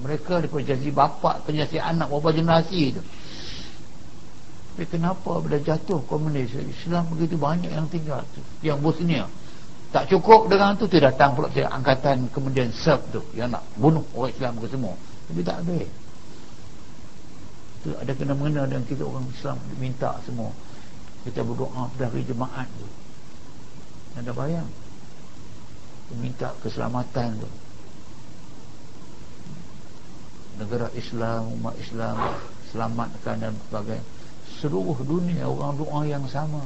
mereka daripada jadi bapa penjasi anak berapa generasi itu tapi kenapa bila jatuh komunis? Islam begitu banyak yang tinggal yang Bosnia. Tak cukup dengan tu tu datang pula dia angkatan kemudian Serb tu yang nak bunuh orang Islam ke semua. Tapi tak ada tu ada kena-mengena dengan kita orang Islam minta semua. Kita berdoa dari jemaat tu. Ada bayang? Minta keselamatan tu negara Islam umat Islam selamatkan dan sebagainya. Seluruh dunia orang doa yang sama.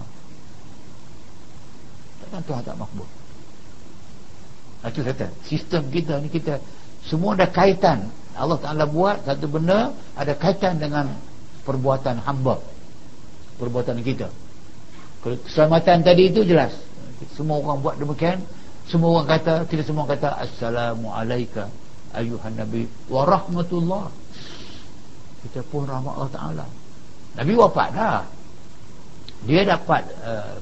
Takkan Tuhan tak makbul? Itu kata sistem kita ni kita semua ada kaitan. Allah Ta'ala buat satu benda ada kaitan dengan perbuatan hamba perbuatan kita. Keselamatan tadi itu jelas. Semua orang buat demikian semua orang kata tidak semua kata Assalamualaikum ayuhan Nabi wa rahmatullah. Kita pun rahmat Allah Ta'ala. Nabi wafat dah. Dia dapat uh,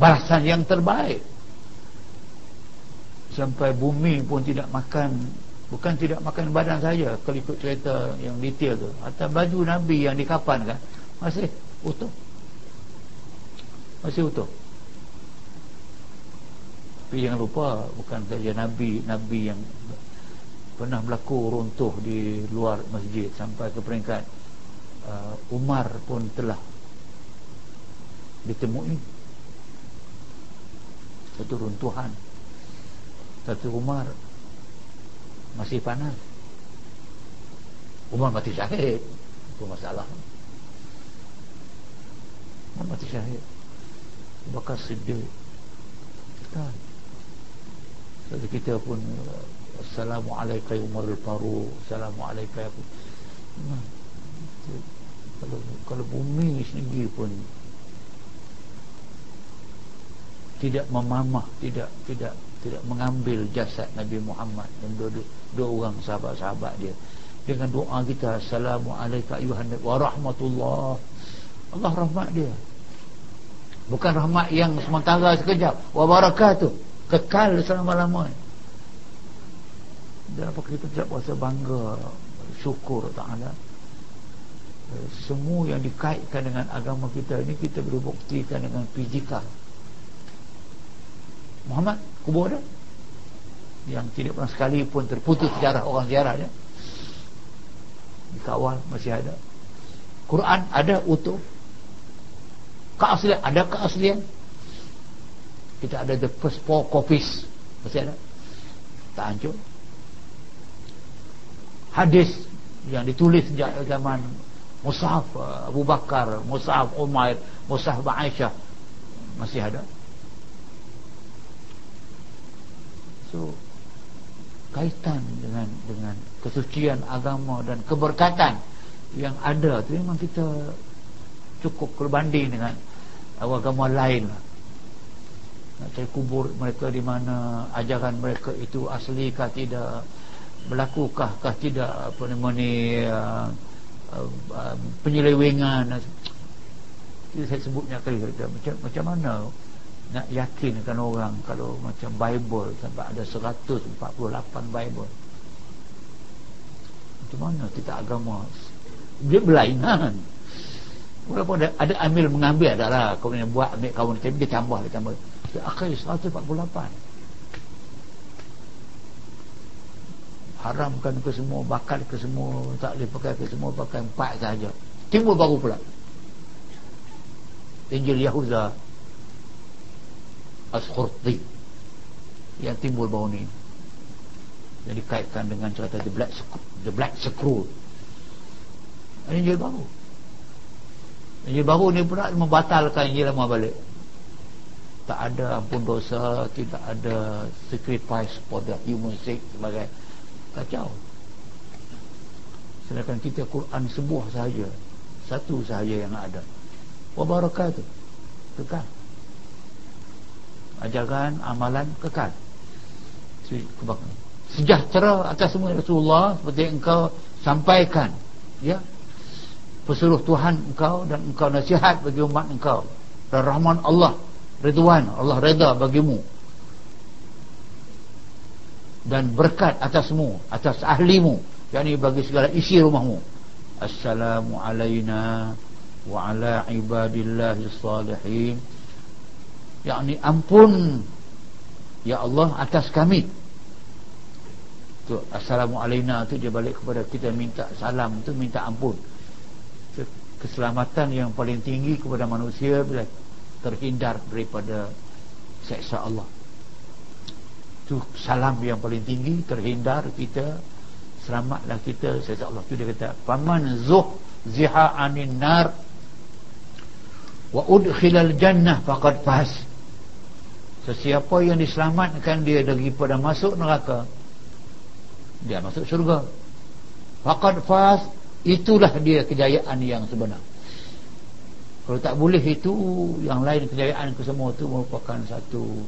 balasan yang terbaik. Sampai bumi pun tidak makan bukan tidak makan badan saja kalau ikut cerita yang detail tu. Atau baju Nabi yang dikapan kan masih utuh. Masih utuh tapi jangan lupa bukan saja Nabi Nabi yang pernah berlaku runtuh di luar masjid sampai ke peringkat uh, Umar pun telah ditemui. Satu runtuhan. Satu Umar masih panas. Umar mati syahid. Itu masalah. Umar mati syahid. Bakal sedih kita jadi kita pun Assalamualaikum Umar al-Faruq. Assalamualaikum. Nah, kalau, kalau bumi sendiri pun tidak memamah tidak tidak tidak mengambil jasad Nabi Muhammad dan dua, dua, dua orang sahabat-sahabat dia. Dengan doa kita Assalamualaikum ayuhan wa rahmatullah. Allah rahmat dia. Bukan rahmat yang sementara sekejap. Wa barakatuh kekal selama-lamanya dan apa kita tidak rasa bangga syukur ta'ala. Eh, semua yang dikaitkan dengan agama kita ini kita boleh buktikan dengan fizikal. Muhammad kubur dia? Yang tidak pernah sekali pun terputus sejarah orang ziarah dia. Dikawal masih ada. Quran ada utuh. Keaslian ada keaslian kita ada the first four copies masih ada tak hancur hadis yang ditulis sejak zaman Mus'ab uh, Abu Bakar, Mus'ab Umair, Mus'ab Aisyah masih ada. So kaitan dengan dengan kesucian agama dan keberkatan yang ada tu memang kita cukup berbanding dengan agama lain lah. Nak cari kubur mereka di mana ajaran mereka itu asli kah tidak berlakukah kah tidak apa nama ni uh, uh, penyelewengan itu saya sebutnya kali kata macam macam mana nak yakinkan orang kalau macam Bible sampai ada 148 Bible? Macam mana kita agama? Dia berlainan. Walaupun ada, ada ambil mengambil adalah kemudian buat ambil kawan tapi dia tambah dia tambah akhir 148 haramkan ke semua bakal ke semua tak boleh pakai ke semua pakai empat saja timbul baru pula. Injil Yahuda As-Khurti yang timbul baru ni. Yang dikaitkan dengan cerita The Black, the Black Scroll Injil baru. Injil baru ni pula membatalkan Injil lama balik tak ada ampun dosa tidak ada sacrifice for the human sake sebagai kacau. Sedangkan kita Quran sebuah sahaja satu sahaja yang ada. Wabarakatuh. Kekal. Ajaran amalan kekal. Sejahtera atas semua Rasulullah seperti engkau sampaikan ya. Pesuruh Tuhan engkau dan engkau nasihat bagi umat engkau. Dan rahman Allah Ridwan Allah reda bagimu. Dan berkat atasmu atas ahlimu. Yakni bagi segala isi rumahmu. Assalamu alaina wa ala ibadillahi salihin. Yakni ampun ya Allah atas kami. Tu assalamu alaina tu dia balik kepada kita minta salam tu minta ampun. Keselamatan yang paling tinggi kepada manusia bila terhindar daripada seksa Allah. Itu salam yang paling tinggi terhindar kita selamatlah kita seksa Allah. Itu dia kata faman zuh ziha anin nar wa udkhilal jannah faqad faz sesiapa yang diselamatkan dia daripada masuk neraka dia masuk syurga. Faqad faz itulah dia kejayaan yang sebenar kalau tak boleh itu yang lain kejayaan ke semua itu merupakan satu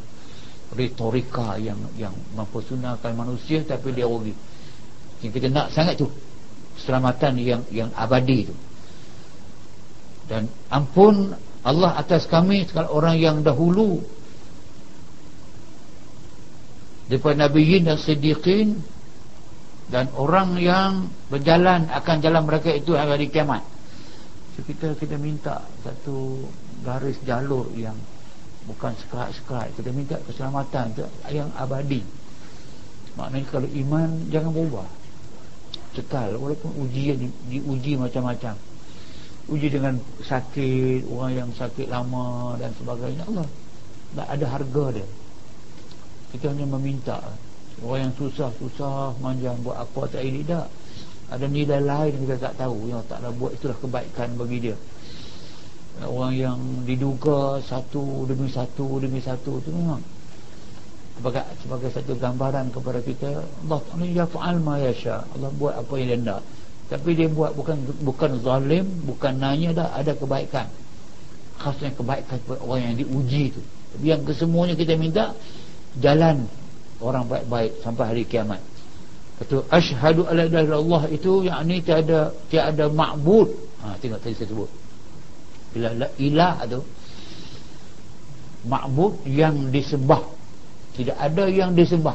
retorika yang yang mempersunahkan manusia tapi dia rugi. Yang kita nak sangat tu keselamatan yang yang abadi itu. Dan ampun Allah atas kami sekali orang yang dahulu daripada Nabiyin dan Siddiqin dan orang yang berjalan akan jalan mereka itu hari kiamat so, kita kita minta satu garis jalur yang bukan sekerat-sekerat. Kita minta keselamatan yang abadi. Maknanya kalau iman jangan berubah. Cekal walaupun ujian di, diuji macam-macam. Uji dengan sakit orang yang sakit lama dan sebagainya. Allah tak ada harga dia. Kita hanya meminta. Orang yang susah-susah manjang buat apa tak ini tak ada nilai lain kita tak tahu. Yang tak nak buat itulah kebaikan bagi dia. Orang yang diduga satu demi satu demi satu tu memang sebagai, sebagai satu gambaran kepada kita Allah Ta'ala ya fa'al ma yasha. Allah buat apa yang dia nak. Tapi dia buat bukan bukan zalim bukan nanya dah ada kebaikan. Khasnya kebaikan kepada orang yang diuji tu. Tapi yang kesemuanya kita minta jalan orang baik-baik sampai hari kiamat Kata asyhadu alla ilaha illallah itu yakni tiada tiada ma'bud. Ha tengok tadi saya sebut. Bila la ilah tu ma'bud yang disembah. Tidak ada yang disembah.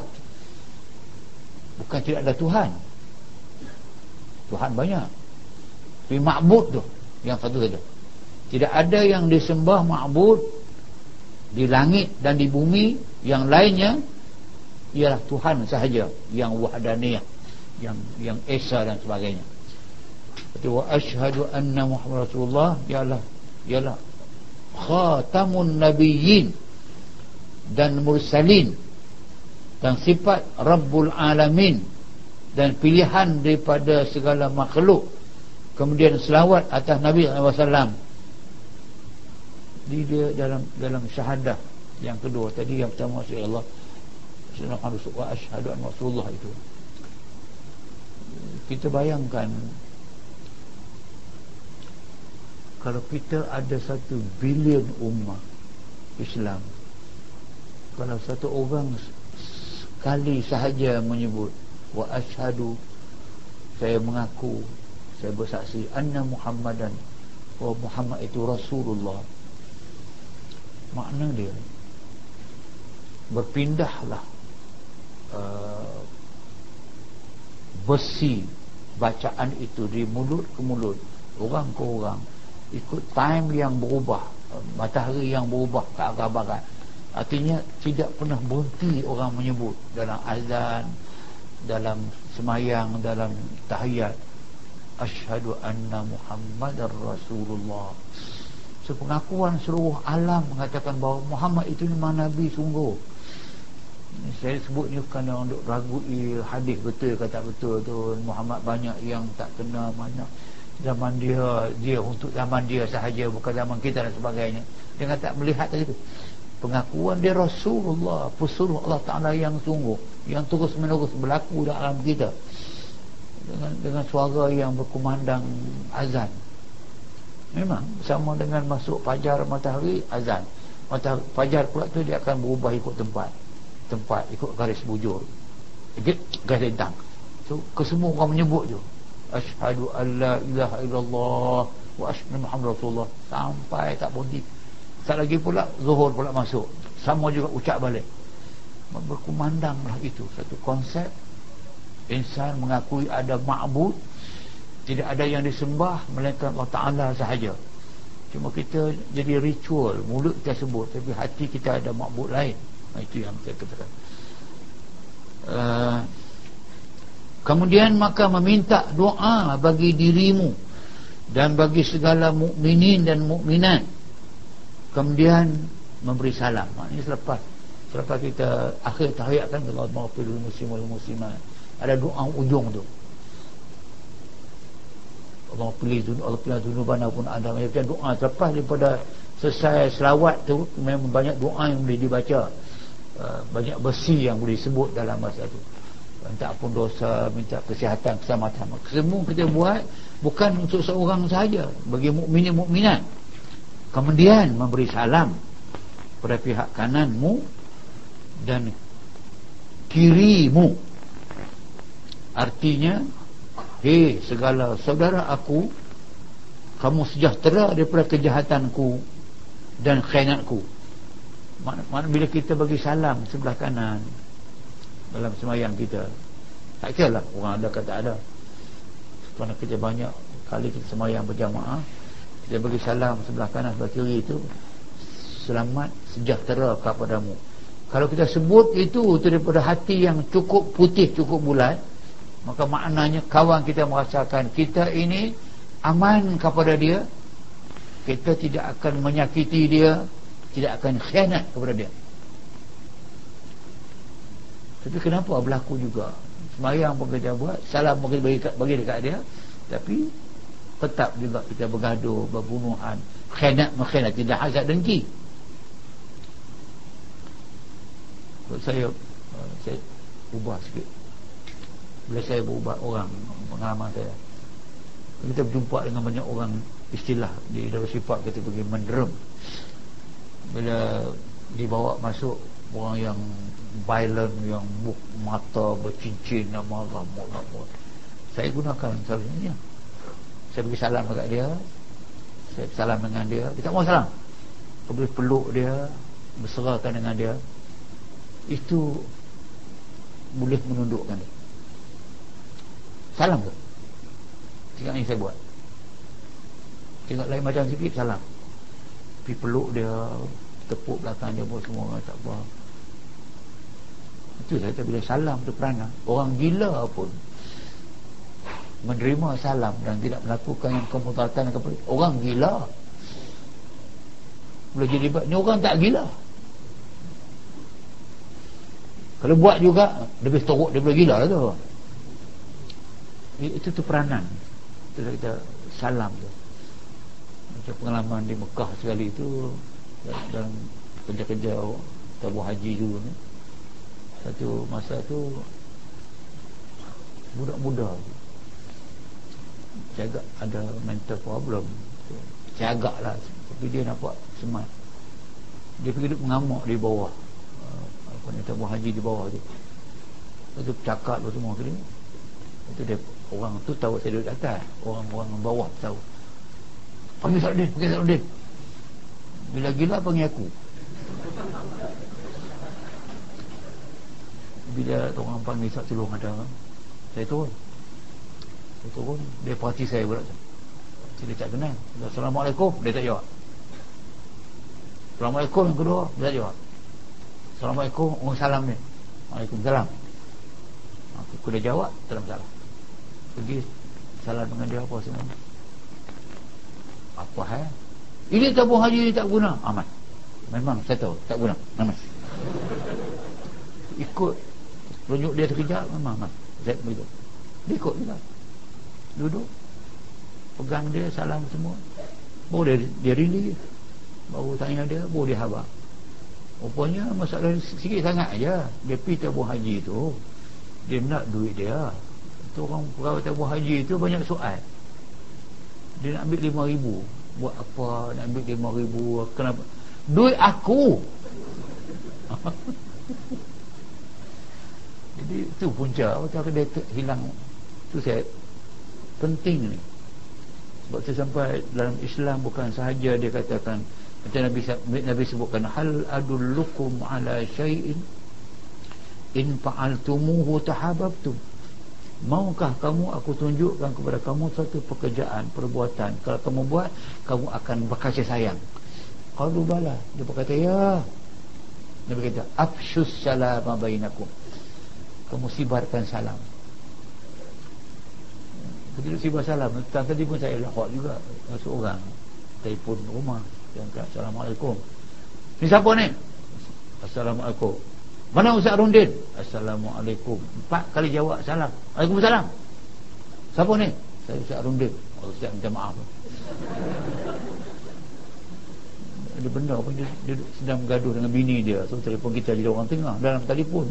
Bukan tidak ada Tuhan. Tuhan banyak. Tapi ma'bud tu yang satu saja. Tidak ada yang disembah ma'bud di langit dan di bumi yang lainnya ialah Tuhan sahaja yang wahdaniyah yang yang esa dan sebagainya. Jadi wa asyhadu anna Muhammad Rasulullah ialah ialah khatamun nabiyyin dan mursalin dan sifat Rabbul Alamin dan pilihan daripada segala makhluk kemudian selawat atas Nabi SAW di dia dalam dalam syahadah yang kedua tadi yang pertama Allah sedangkan Rasulullah an Rasulullah itu. Kita bayangkan kalau kita ada satu bilion umat Islam kalau satu orang sekali sahaja menyebut wa asyhadu saya mengaku saya bersaksi anna muhammadan wa muhammad itu rasulullah. Makna dia berpindahlah Uh, besi bacaan itu di mulut ke mulut orang ke orang ikut time yang berubah uh, matahari yang berubah ke arah barat. Artinya tidak pernah berhenti orang menyebut dalam azan dalam semayang dalam tahiyat asyhadu anna muhammadar rasulullah. Sepengakuan seluruh alam mengatakan bahawa Muhammad itu memang Nabi sungguh saya sebut ni kerana untuk ragui hadis betul ke tak betul tu. Muhammad banyak yang tak kena banyak zaman dia. Dia untuk zaman dia sahaja bukan zaman kita dan sebagainya. Dengan tak melihat tadi tu. Pengakuan dia Rasulullah pesuruh Allah Ta'ala yang sungguh yang terus menerus berlaku dalam kita. Dengan dengan suara yang berkumandang azan. Memang sama dengan masuk fajar matahari azan. Matahari fajar pula tu dia akan berubah ikut tempat tempat ikut garis bujur. Garis lintang. So kesemua orang menyebut tu asyhadu alla ilaha illallah wa asyhadu muhammad rasulullah. Sampai tak berhenti. Tak lagi pula zuhur pula masuk. Sama juga ucap balik. Berkumandanglah itu. Satu konsep insan mengakui ada ma'bud tidak ada yang disembah melainkan Allah Ta'ala sahaja. Cuma kita jadi ritual mulut kita sebut tapi hati kita ada ma'bud lain itu yang saya katakan. Uh, kemudian maka meminta doa bagi dirimu dan bagi segala mukminin dan mukminat. Kemudian memberi salam. Ini selepas selepas kita akhir tahiyat kan ada doa ujung tu. Allah pilih tu Allah pilih tu bana pun ada macam doa selepas daripada selesai selawat tu memang banyak doa yang boleh dibaca uh, banyak besi yang boleh disebut dalam masa tu. Minta pun dosa minta kesihatan keselamatan. Semua kita buat bukan untuk seorang sahaja bagi mukminin mukminat. Kemudian memberi salam pada pihak kananmu dan kirimu. Artinya Hei segala saudara aku Kamu sejahtera daripada kejahatanku Dan khainatku Mana bila kita bagi salam sebelah kanan Dalam semayang kita Tak kira lah orang ada kata ada. Kerana kita banyak kali kita semayang berjamaah Kita bagi salam sebelah kanan sebelah kiri itu Selamat sejahtera kepadamu. Kalau kita sebut itu daripada hati yang cukup putih, cukup bulat maka maknanya kawan kita merasakan kita ini aman kepada dia kita tidak akan menyakiti dia tidak akan khianat kepada dia. Tapi kenapa berlaku juga? Semayang pun kita buat salam pun kita bagi, bagi dekat dia tapi tetap juga kita bergaduh berbunuhan khianat mengkhianat tidak hasad dengki. Saya saya ubah sikit. Bila saya berubah orang pengalaman saya kita berjumpa dengan banyak orang istilah di dalam sifat kita pergi menderem bila dibawa masuk orang yang violent yang buk mata bercincin nama Allah saya gunakan selalunya saya bagi salam dekat dia. Saya salam dengan dia. Dia tak mau salam. Saya boleh peluk dia berserakan dengan dia. Itu boleh menundukkan dia. Salam ke? Tengok ni saya buat. Tengok lain macam sikit salam Pergi peluk dia Tepuk belakang dia pun semua tak apa. Itu saya kata bila salam tu perana Orang gila pun Menerima salam dan tidak melakukan yang kemudaratan kepada Orang gila. Boleh jadi Ni orang tak gila. Kalau buat juga Lebih teruk daripada gila lah tu. Itu tu peranan. Itu kita salam tu pengalaman di Mekah sekali itu dalam kerja-kerja tabuh haji dulu ni. Satu masa tu budak-muda jaga ada mental problem. Jaga lah tapi dia nampak semat dia pergi duduk mengamuk di bawah apa ni tabuh haji di bawah tu. Lepas tu cakap tu semua tu itu dia orang tu tahu saya duduk atas. Orang-orang bawah tahu panggil Saudin panggil Saudin bila gila panggil aku. Bila orang panggil Saudin tolong ada saya turun. Saya turun dia perhati saya pula. Dia tak kenal. Assalamualaikum. Dia tak jawab. Assalamualaikum yang kedua. Dia tak jawab. Assalamualaikum orang salam ni. Waalaikumsalam. Aku dah jawab salam salam pergi salah dengan dia apa semua apa hal ini tabung haji tak guna. Aman. Memang saya tahu tak guna. Aman. Ikut. Tunjuk dia terkejap memang aman. Saya begitu. Dia ikut juga. Duduk. Pegang dia salam semua. Baru dia, dia rindu baru tanya dia baru dia habar rupanya masalah sikit sangat aja dia pergi tabung haji tu dia nak duit dia. Tu orang pegawai tabung haji tu banyak soal dia nak ambil lima ribu. Buat apa? Nak ambil lima ribu. Kenapa? Duit aku. *laughs* Jadi itu punca. Macam dia hilang. Itu saya penting ni. Sebab tu sampai dalam Islam bukan sahaja dia katakan macam Nabi Nabi sebutkan hal adullukum ala syai'in in fa'altumuhu tahabbtum Maukah kamu aku tunjukkan kepada kamu satu pekerjaan, perbuatan? Kalau kamu buat, kamu akan berkasih sayang. Kalau bala. Dia berkata, ya. Dia berkata, afsyus salam bainakum. Kamu sibarkan salam. Begitu sibar salam. Tadi pun saya lakuk juga. Masuk orang. Telefon rumah. Yang kata, Assalamualaikum. Ni siapa ni? Assalamualaikum mana Ustaz Rundin? Assalamualaikum. Empat kali jawab salam. Waalaikumsalam. Siapa ni? Saya Ustaz Rundin. Oh, Ustaz minta maaf. Ada benda apa dia, dia sedang gaduh dengan bini dia. So telefon kita jadi orang tengah dalam telefon.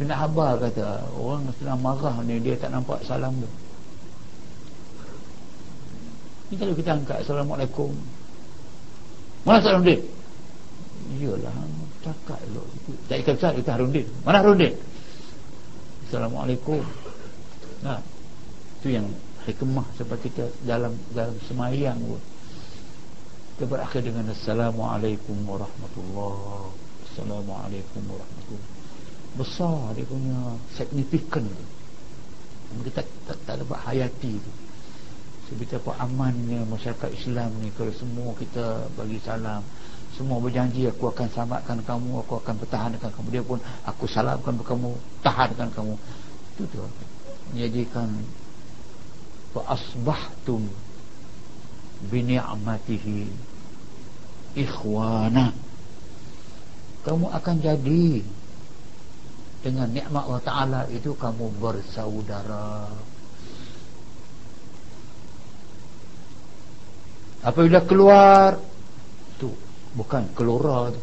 Dia nak habar kata orang sedang marah ni dia tak nampak salam tu. Ni kalau kita angkat Assalamualaikum. Mana Ustaz Rundin? Iyalah cakap elok tak ikan besar kita Harundin mana Harundin Assalamualaikum. Nah itu yang hikmah sebab kita dalam dalam semayang pun. Kita berakhir dengan Assalamualaikum warahmatullahi Assalamualaikum warahmatullahi. Besar dia punya signifikan kita tak, tak, dapat hayati tu. Sebetapa amannya masyarakat Islam ni kalau semua kita bagi salam semua berjanji aku akan selamatkan kamu aku akan pertahankan kamu. Dia pun aku salamkan kamu tahankan kamu. Itu tu menjadikan fa asbahtum bi ni'matihi ikhwana. Kamu akan jadi dengan nikmat Allah Taala itu kamu bersaudara. Apabila keluar bukan kelora tu.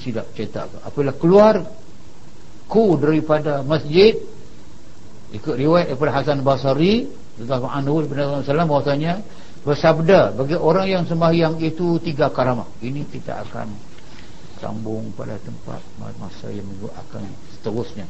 Silap cetak apabila keluar ku daripada masjid ikut riwayat daripada Hasan Basari radhiyallahu anhu daripada Rasulullah bahwasanya bersabda bagi orang yang sembahyang itu tiga karamah. Ini kita akan sambung pada tempat masa yang minggu akan seterusnya